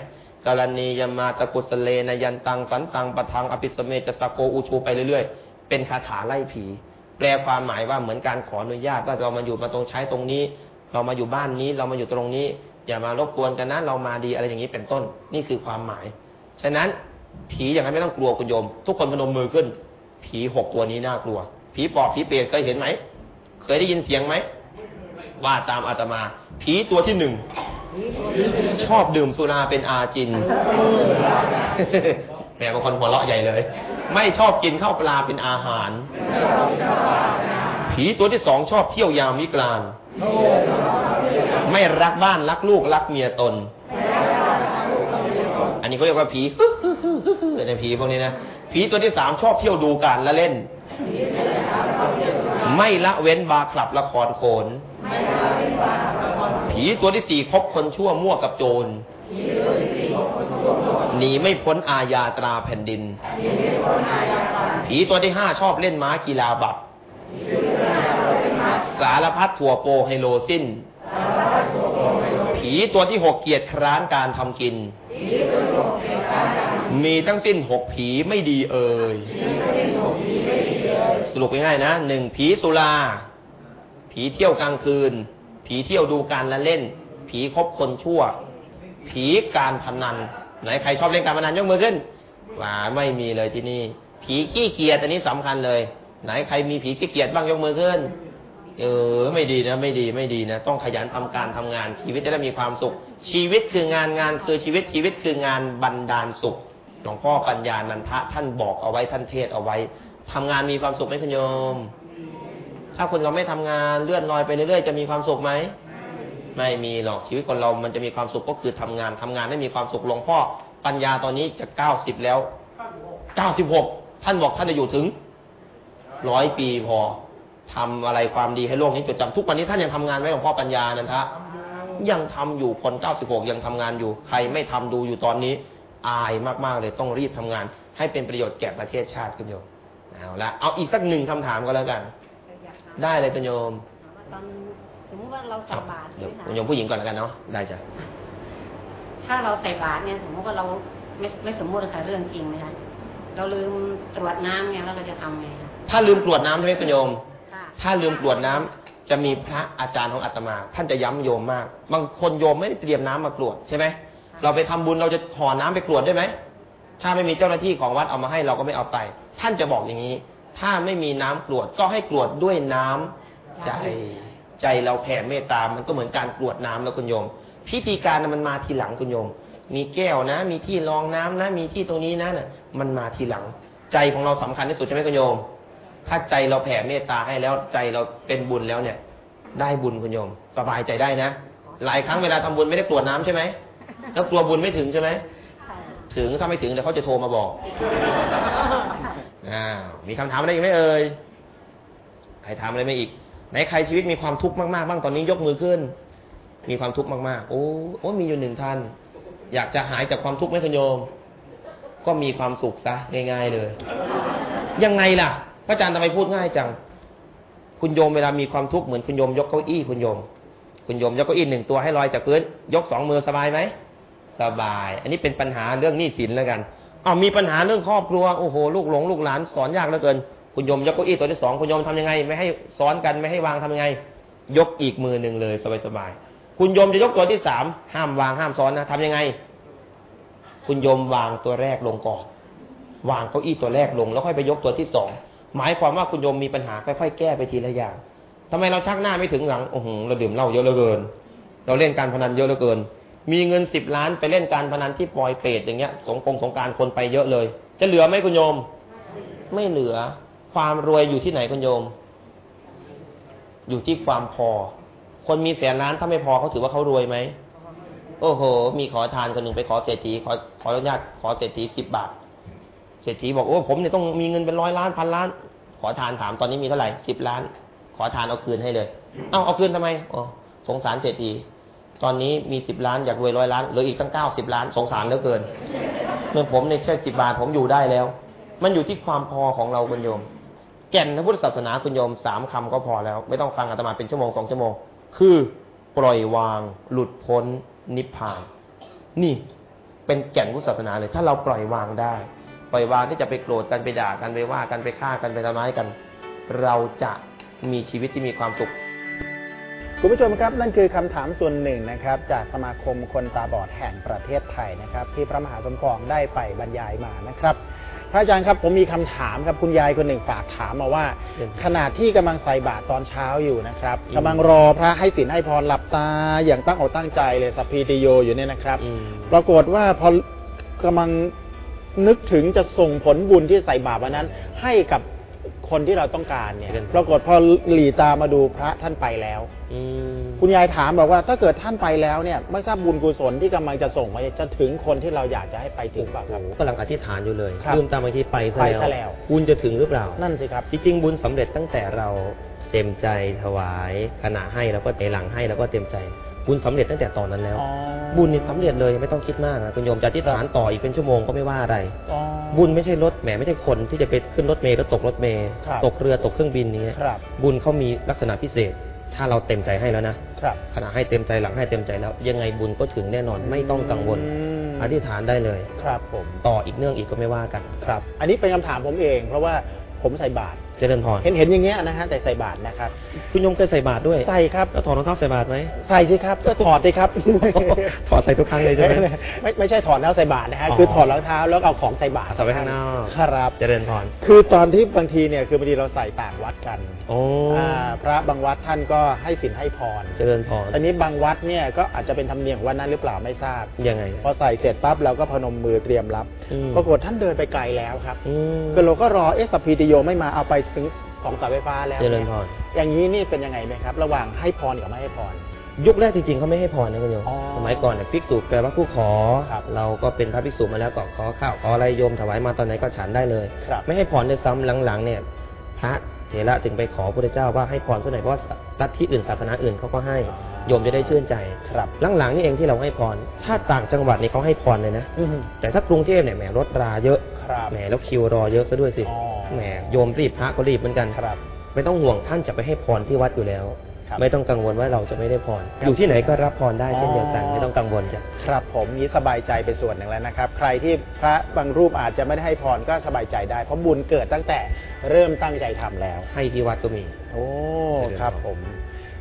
กรณียมาตะกุสเลนยันตังสันตังปะทังอภิสเมจสโกอุชูไปเรื่อยๆ เป็นคาถาไล่ผี แปลความหมายว่าเหมือนการขออนุญาตว่าเรามาอยู่มาตรงใช้ตรงนี้ เรามาอยู่บ้านนี้เรามาอยู่ตรงนี้ อย่ามารบกวนกันนะเรามาดีอะไรอย่างนี้เป็นต้น นี่คือความหมาย ฉะนั้นผีอย่างนั้นไม่ต้องกลัวคุณโยม ทุกคนพนมมือขึ้น ผีหกตัวนี้น่ากลัว ผีปอบผีเปรตเคยเห็นไหม เคยได้ยินเสียงไหมว่าตามอาตมา ผีตัวที่หนึ่งชอบดื่มสุราเป็นอาจินแหมบางคนหัวเราะใหญ่เลย ไม่ชอบกินข้าวปลาเป็นอาหาร ผีตัวที่สองชอบเที่ยวยามวิกลาน ไม่รักบ้านรักลูกรักเมียตน อันนี้เขาเรียกว่าผีในผีพวกนี้นะ ผีตัวที่สามชอบเที่ยวดูการละเล่น ไม่ละเว้นบาคลับละครโขน ผีตัวที่สี่คบคนชั่วมั่วกับโจรหนีไม่พ้นอาญาตราแผ่นดิน ผีตัวที่ห้าชอบเล่นม้ากีฬาบัตร สารพัดถั่วโปไฮโลสิ้นผีตัวที่หกเกียรติคร้านการทำกิน มีทั้งสิ้นหกผีไม่ดีเอ่ย สรุปง่ายๆนะหนึ่งผีสุรา ผีเที่ยวกลางคืน ผีเที่ยวดูการละเล่น ผีคบคนชั่ว ผีการพนัน ไหนใครชอบเล่นการพนันยกมือขึ้นว่าไม่มีเลยที่นี่ ผีขี้เกียจอันนี้สำคัญเลย ไหนใครมีผีขี้เกียจบ้างยกมือขึ้น เออ ไม่ดีนะ ไม่ดีไม่ดีนะ ต้องขยันทำการทำงานชีวิตจะได้มีความสุข ชีวิตคืองานงานคือชีวิตชีวิตคืองานบันดาลสุขหลวงพ่อปัญญานันทะท่านบอกเอาไว้ท่านเทศเอาไว้ทำงานมีความสุขไหมคุณโยม ถ้าคนเราไม่ทำงานเลื่อนลอยไปเรื่อยๆจะมีความสุขไหมไม่มีหรอกชีวิตคนเรา มันจะมีความสุขก็คือทำงานทำงานให้มีความสุขหลวงพ่อปัญญาตอนนี้จะเก้าสิบแล้วเก้าสิบหกท่านบอกท่านจะอยู่ถึง ร้อยปีพอทำอะไรความดีให้โลกนี้จดจำทุกวันนี้ท่านยังทำงานไว้หลวงพ่อปัญญานันทะยังทำอยู่คนเก้าสิบหกยังทำงานอยู่ ใครไม่ทำดูอยู่ตอนนี้ อายมากๆเลยต้องรีบทำงาน ให้เป็นประโยชน์แก่ประเทศชาติคุณโยมเอาละเอาอีกสักหนึ่งคำถามก็แล้วกันอยากถามได้เลยคุณโยมว่าตอนสมมติว่าเราใส่บาตรเดี๋ยวใช่ไหมคุณโยมผู้หญิงก่อนแล้วกันเนาะได้จ้ะถ้าเราใส่บาตรเนี่ยสมมติว่าเราไม่ไม่สมมติค่ะเรื่องจริงนะคะเราลืมตรวจน้ำไงแล้วเราจะทำไงคะ ถ้าลืมกรวดน้ำใช่ไหมคุณโยมค่ะถ้าลืมกรวดน้ำจะมีพระอาจารย์ของอาตมา ท่านจะย้ำโยมมาก บางคนโยมไม่ได้เตรียมน้ำมากรวดใช่ไหมเราไปทำบุญเราจะห่อน้ำไปกรวดได้ไหมถ้าไม่มีเจ้าหน้าที่ของวัดเอามาให้เราก็ไม่เอาไป ท่านจะบอกอย่างนี้ ถ้าไม่มีน้ำกรวดก็ให้กรวดด้วยน้ำใจใจเราแผ่เมตตา มันก็เหมือนการกรวดน้ำแล้วคุณโยม พิธีการน่ะมันมาทีหลังคุณโยม มีแก้วนะ มีที่รองน้ำนะ มีที่ตรงนี้นะน่ะ มันมาทีหลัง ใจของเราสำคัญที่สุดใช่ไหมคุณโยม ถ้าใจเราแผ่เมตตาให้แล้วใจเราเป็นบุญแล้วเนี่ย ได้บุญคุณโยม สบายใจได้นะ หลายครั้งเวลาทำบุญไม่ได้กรวน้ำใช่ไหมแล้วกลัวบุญไม่ถึงใช่ไหมถึงถ้าไม่ถึงเดี๋ยวเขาจะโทรมาบอกอ้ามีคำถามอะไรอีกไหมเอ่ยใครถามอะไรไหมอีกไหนใครชีวิตมีความทุกข์มากๆบ้างตอนนี้ยกมือขึ้น มีความทุกข์มากๆ โอ้โอ้มีอยู่หนึ่งท่าน อยากจะหายจากความทุกข์ไหมคุณโยม ก็มีความสุขซะง่ายๆเลย ยังไงล่ะ พระอาจารย์ทำไมพูดง่ายจัง คุณโยมเวลามีความทุกข์เหมือนคุณโยมยกเก้าอี้คุณโยม คุณโยมยกเก้าอี้หนึ่งตัวให้ลอยจากพื้น ยกสองมือสบายไหมสบาย อันนี้เป็นปัญหาเรื่องหนี้สินแล้วกันอ้าวมีปัญหาเรื่องครอบครัวโอ้โหลูกหลงลูกหลานสอนยากเหลือเกิน คุณโยมยกเก้าอี้ตัวที่สองคุณโยมทำยังไง ไม่ให้ซ้อนกันไม่ให้วางทำยังไง ยกอีกมือหนึ่งเลยสบายๆคุณโยมจะยกตัวที่สามห้ามวางห้ามซ้อนนะทำยังไง คุณโยมวางตัวแรกลงก่อนวางเก้าอี้ตัวแรกลง แล้วค่อยไปยกตัวที่สอง หมายความว่าคุณโยมมีปัญหาค่อยๆแก้ไปทีละอย่างทำไมเราชักหน้าไม่ถึงหลังโอ้โหเราดื่มเหล้าเยอะเหลือเกิน เราเล่นการพนันเยอะเหลือเกิน มีเงินสิบล้านไปเล่นการพนันที่ปลอยเปรตอย่างเงี้ย สงกรงสงการคนไปเยอะเลย จะเหลือไหมคุณโยม ไม่เหลือ ความรวยอยู่ที่ไหนคุณโยม อยู่ที่ความพอ คนมีแสนล้านถ้าไม่พอเขาถือว่าเขารวยไหมโอ้โห มีขอทานคนหนึ่งไปขอเศรษฐีขอขออนุญาตขอเศรษฐีสิบบาท ศรษฐีบอกโอ้ผมเนี่ยต้องมีเงินเป็นร้อยล้านพันล้าน ขอทานถามตอนนี้มีเท่าไหร่สิบล้าน ขอทานเอาคืนให้เลย เอ้าเอาคืนทำไมอ๋อสงสารเศรษฐีตอนนี้มีสิบล้านอยากรวยร้อยล้านเหลืออีกตั้งเก้าสิบล้านสงสารเหลือเกินเมื่อผมในแค่สิบาทผมอยู่ได้แล้ว มันอยู่ที่ความพอของเราคุณโยม แก่นพระพุทธศาสนาคุณโยมสามคำก็พอแล้ว ไม่ต้องฟังอาตมาเป็นชั่วโมงสองชั่วโมง คือปล่อยวาง หลุดพ้นนิพพาน นี่เป็นแก่นพุทธศาสนาเลย ถ้าเราปล่อยวางได้ ปล่อยวางที่จะไปโกรธกันไปด่ากันไปว่ากันไปฆ่ากันไปทำร้ายกัน เราจะมีชีวิตที่มีความสุขคุณผู้ชมครับนั่นคือคำถามส่วนหนึ่งนะครับ จากสมาคมคนตาบอดแห่งประเทศไทยนะครับ ที่พระมหาสมปองได้ไปบรรยายมานะครับพระอาจารย์ครับผมมีคำถามครับคุณยายคนหนึ่งฝากถามมาว่าเชิญครับขณะที่กำลังใส่บาตรตอนเช้าอยู่นะครับอืมกำลังรอพระให้ศีลให้พรหลับตา อย่างตั้งอกตั้งใจเลยสัพพีติโยอยู่เนี่ยนะครับอืมปรากฏว่าพอกำลัง นึกถึงจะส่งผลบุญที่ใส่บาตรวันนั้น ให้กับคนที่เราต้องการเนี่ยเรื่องปรากฏพอหลีตามาดูพระท่านไปแล้วอืมคุณยายถามบอกว่าถ้าเกิดท่านไปแล้วเนี่ยไม่ทราบบุญกุศลที่กำลังจะส่งไปจะถึงคนที่เราอยากจะให้ไปถึงเปล่าครับกำลังอธิษฐานอยู่เลยครับลืมตามไปที่ไปซะไปซะแล้แล้ววบุญจะถึงหรือเปล่านั่นสิครับจริงๆบุญสำเร็จตั้งแต่เราเต็มใจถวายขณะให้แล้วก็ในหลังให้แล้วก็เต็มใจ บุญสำเร็จตั้งแต่ตอนนั้นแล้วอ๋อบุญนี่สำเร็จเลยไม่ต้องคิดมากนะคุณโยมจะอธิษฐานต่ออีกเป็นชั่วโมงก็ไม่ว่าอะไรอ๋อบุญไม่ใช่รถแหมไม่ใช่คนที่จะไปขึ้นรถเมล์แล้วตกรถเมล์ครับตกเรือตกเครื่องบินนี้ยครับบุญเขามีลักษณะพิเศษ ถ้าเราเต็มใจให้แล้วนะครับขณะให้เต็มใจหลังให้เต็มใจแล้ว ยังไงบุญก็ถึงแน่นอนไม่ต้องกังวลอืมอธิษฐานได้เลย ครับผมต่ออีกเนื่องอีกก็ไม่ว่ากันครับ อันนี้เป็นคำถามผมเอง เพราะว่าผมใส่บาตร เจริญพรเห็นเห็นอย่างเงี้ยนะฮะแต่ใส่บาตรนะครับ คุณโยมเคยใส่บาตรด้วยใส่ครับแล้วถอดรองเท้าใส่บาตรไหมใส่สิครับก็ถอดสิครับถอดใส่ทุกครั้งเลยใช่ไหมไม่ไม่ใช่ถอดแล้วใส่บาตรนะฮะอ๋อคือถอดรองเท้าแล้วเอาของใส่บาตรใส่ไว้ข้างนอกครับเจริญพรคือตอนที่บางทีเนี่ยคือบางทีเราใส่ต่างวัดกันโอ้อ่าพระบางวัดท่านก็ให้สินให้พรเจริญพรตอนนี้บางวัดเนี่ยก็อาจจะเป็นธรรมเนียมของวันนั้นหรือเปล่าไม่ทราบยังไงพอใส่เสร็จปั๊บเราก็พนมมือเตรียมรับอืมปรากฏท่านเดินไปไกลแล้วครับอืมก็เราก็รอเอ๊ะสพพีติโยไม่มาเอาไปซื้อของเสาไฟฟ้าแล้วเจริญพร อย่างนี้นี่เป็นยังไงไหมครับ ระหว่างให้พรกับไม่ให้พร ยุคแรกจริงๆเขาไม่ให้พรนะคุณโยม อ๋อสมัยก่อนเนี่ยภิกษุแปลว่าผู้ขอ ครับเราก็เป็นพระภิกษุมาแล้วก็ขอข้าวขออะไรโยมถวายมาตอนไหนก็ฉันได้เลย ครับ ไม่ให้พรด้วยซ้ำหลังๆเนี่ย พระ เถระถึงไปขอพระพุทธเจ้าว่าให้พรสักหน่อยเพราะว่าลัทธิอื่นศาสนาอื่นเขาก็ให้อ๋อโยมจะได้ชื่นใจครับหลังๆนี่เองที่เราให้พร ถ้าต่างจังหวัดนี่เขาให้พรเลยนะอืมแต่ถ้ากรุงเทพเนี่ยแหมรถราเยอะครับแหมแล้วคิวรอเยอะซะด้วยสิอ๋อแหมโยมรีบพระก็รีบเหมือนกันครับไม่ต้องห่วงท่านจะไปให้พรที่วัดอยู่แล้วครับ ไม่ต้องกังวลว่าเราจะไม่ได้พร อยู่ที่ไหนก็รับพรได้เช่นเดียวกันอ๋อไม่ต้องกังวลจ้ะครับผมนี้สบายใจไปส่วนหนึ่งแล้วนะครับ ใครที่พระบางรูปอาจจะไม่ได้ให้พรก็สบายใจได้ เพราะบุญเกิดตั้งแต่เริ่มตั้งใจทำแล้ว ให้ที่วัดก็มี โอ้เจริญพรครับผม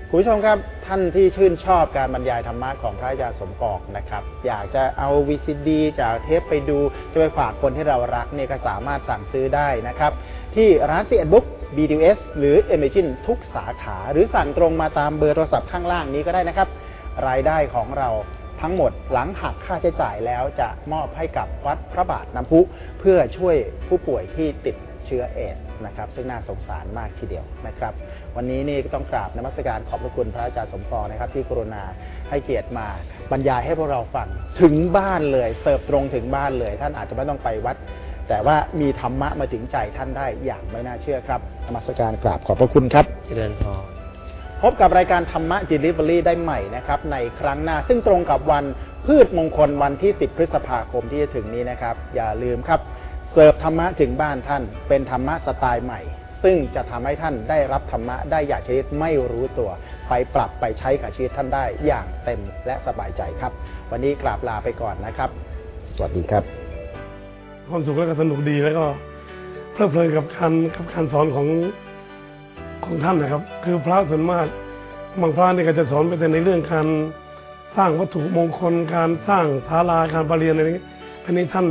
คุณผู้ชมครับท่านที่ชื่นชอบการบรรยายธรรมะของพระอาจารย์สมปองนะครับ อยากจะเอาวีซีดีจากเทปไปดูจะไปฝากคนที่เรารักเนี่ยก็สามารถสั่งซื้อได้นะครับ ที่ร้านซีเอ็ดบุ๊ก B2S หรือ e m a g i n ทุกสาขา หรือสั่งตรงมาตามเบอร์โทรศัพท์ข้างล่างนี้ก็ได้นะครับ รายได้ของเราทั้งหมดหลังหักค่าใช้จ่ายแล้วจะมอบให้กับวัดพระบาทน้ำพุ เพื่อช่วยผู้ป่วยที่ติดเชื้อเอสนะครับ ซึ่งน่าสงสารมากทีเดียวนะครับ วันนี้นี่ก็ต้องกราบนมัสการขอบพระคุณพระอาจารย์สมปองนะครับ ที่กรุณาให้เกียรติมาบรรยายให้พวกเราฟังถึงบ้านเลยเสิร์ฟตรงถึงบ้านเลย ท่านอาจจะไม่ต้องไปวัด แต่ว่ามีธรรมะมาถึงใจท่านได้อย่างไม่น่าเชื่อครับนมัสการกราบขอบพระคุณครับเจริญพรพบกับรายการธรรมะ Delivery ได้ใหม่นะครับ ในครั้งหน้า ซึ่งตรงกับวันพืชมงคลวันที่ 10 พฤษภาคมที่จะถึงนี้นะครับ อย่าลืมครับ เสิร์ฟธรรมะถึงบ้านท่าน เป็นธรรมะสไตล์ใหม่ ซึ่งจะทำให้ท่านได้รับธรรมะได้อย่างชนิดไม่รู้ตัว ไปปรับไปใช้กับชีวิตท่านได้อย่างเต็มและสบายใจครับ วันนี้กราบลาไปก่อนนะครับ สวัสดีครับ ความสุขและก็สนุกดีแล้วก็เพลิดเพลินกับการกับการสอนของของท่านนะครับ คือพระส่วนมากบางพระนี่ก็จะสอนไปแต่ในเรื่องการสร้างวัตถุมงคลการสร้างศาลาการประเรียนอะไรนี้อันนี้ท่าน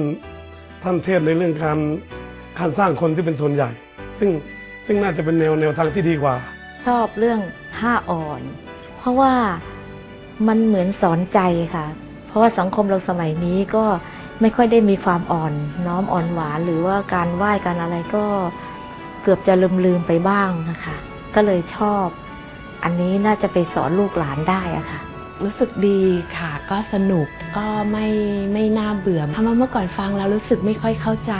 ท่านเทศในเรื่องการการสร้างคนที่เป็นส่วนใหญ่ ซึ่งซึ่งน่าจะเป็นแนวแนวทางที่ดีกว่า ชอบเรื่องท่าอ่อน เพราะว่ามันเหมือนสอนใจค่ะ เพราะว่าสังคมเราสมัยนี้ก็ ไม่ค่อยได้มีความอ่อนน้อมอ่อนหวาน หรือว่าการไหว้การอะไรก็เกือบจะลืมลืมๆไปบ้างนะคะ ก็เลยชอบ อันนี้น่าจะไปสอนลูกหลานได้อะค่ะ รู้สึกดีค่ะ ก็สนุกก็ไม่ไม่น่าเบื่อเพราะว่าเมื่อก่อนฟังแล้วรู้สึกไม่ค่อยเข้าใจ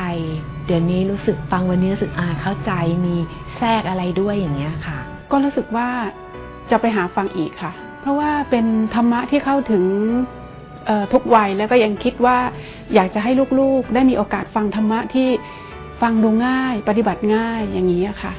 เดี๋ยวนี้รู้สึกฟังวันนี้รู้สึกอ่าเข้าใจมีแทรกอะไรด้วยอย่างเงี้ยค่ะ ก็รู้สึกว่าจะไปหาฟังอีกค่ะ เพราะว่าเป็นธรรมะที่เข้าถึงเอ่อ ทุกวัยแล้วก็ยังคิดว่าอยากจะให้ลูกๆ ได้มีโอกาสฟังธรรมะที่ฟังดูง่าย ปฏิบัติง่ายอย่างนี้ค่ะ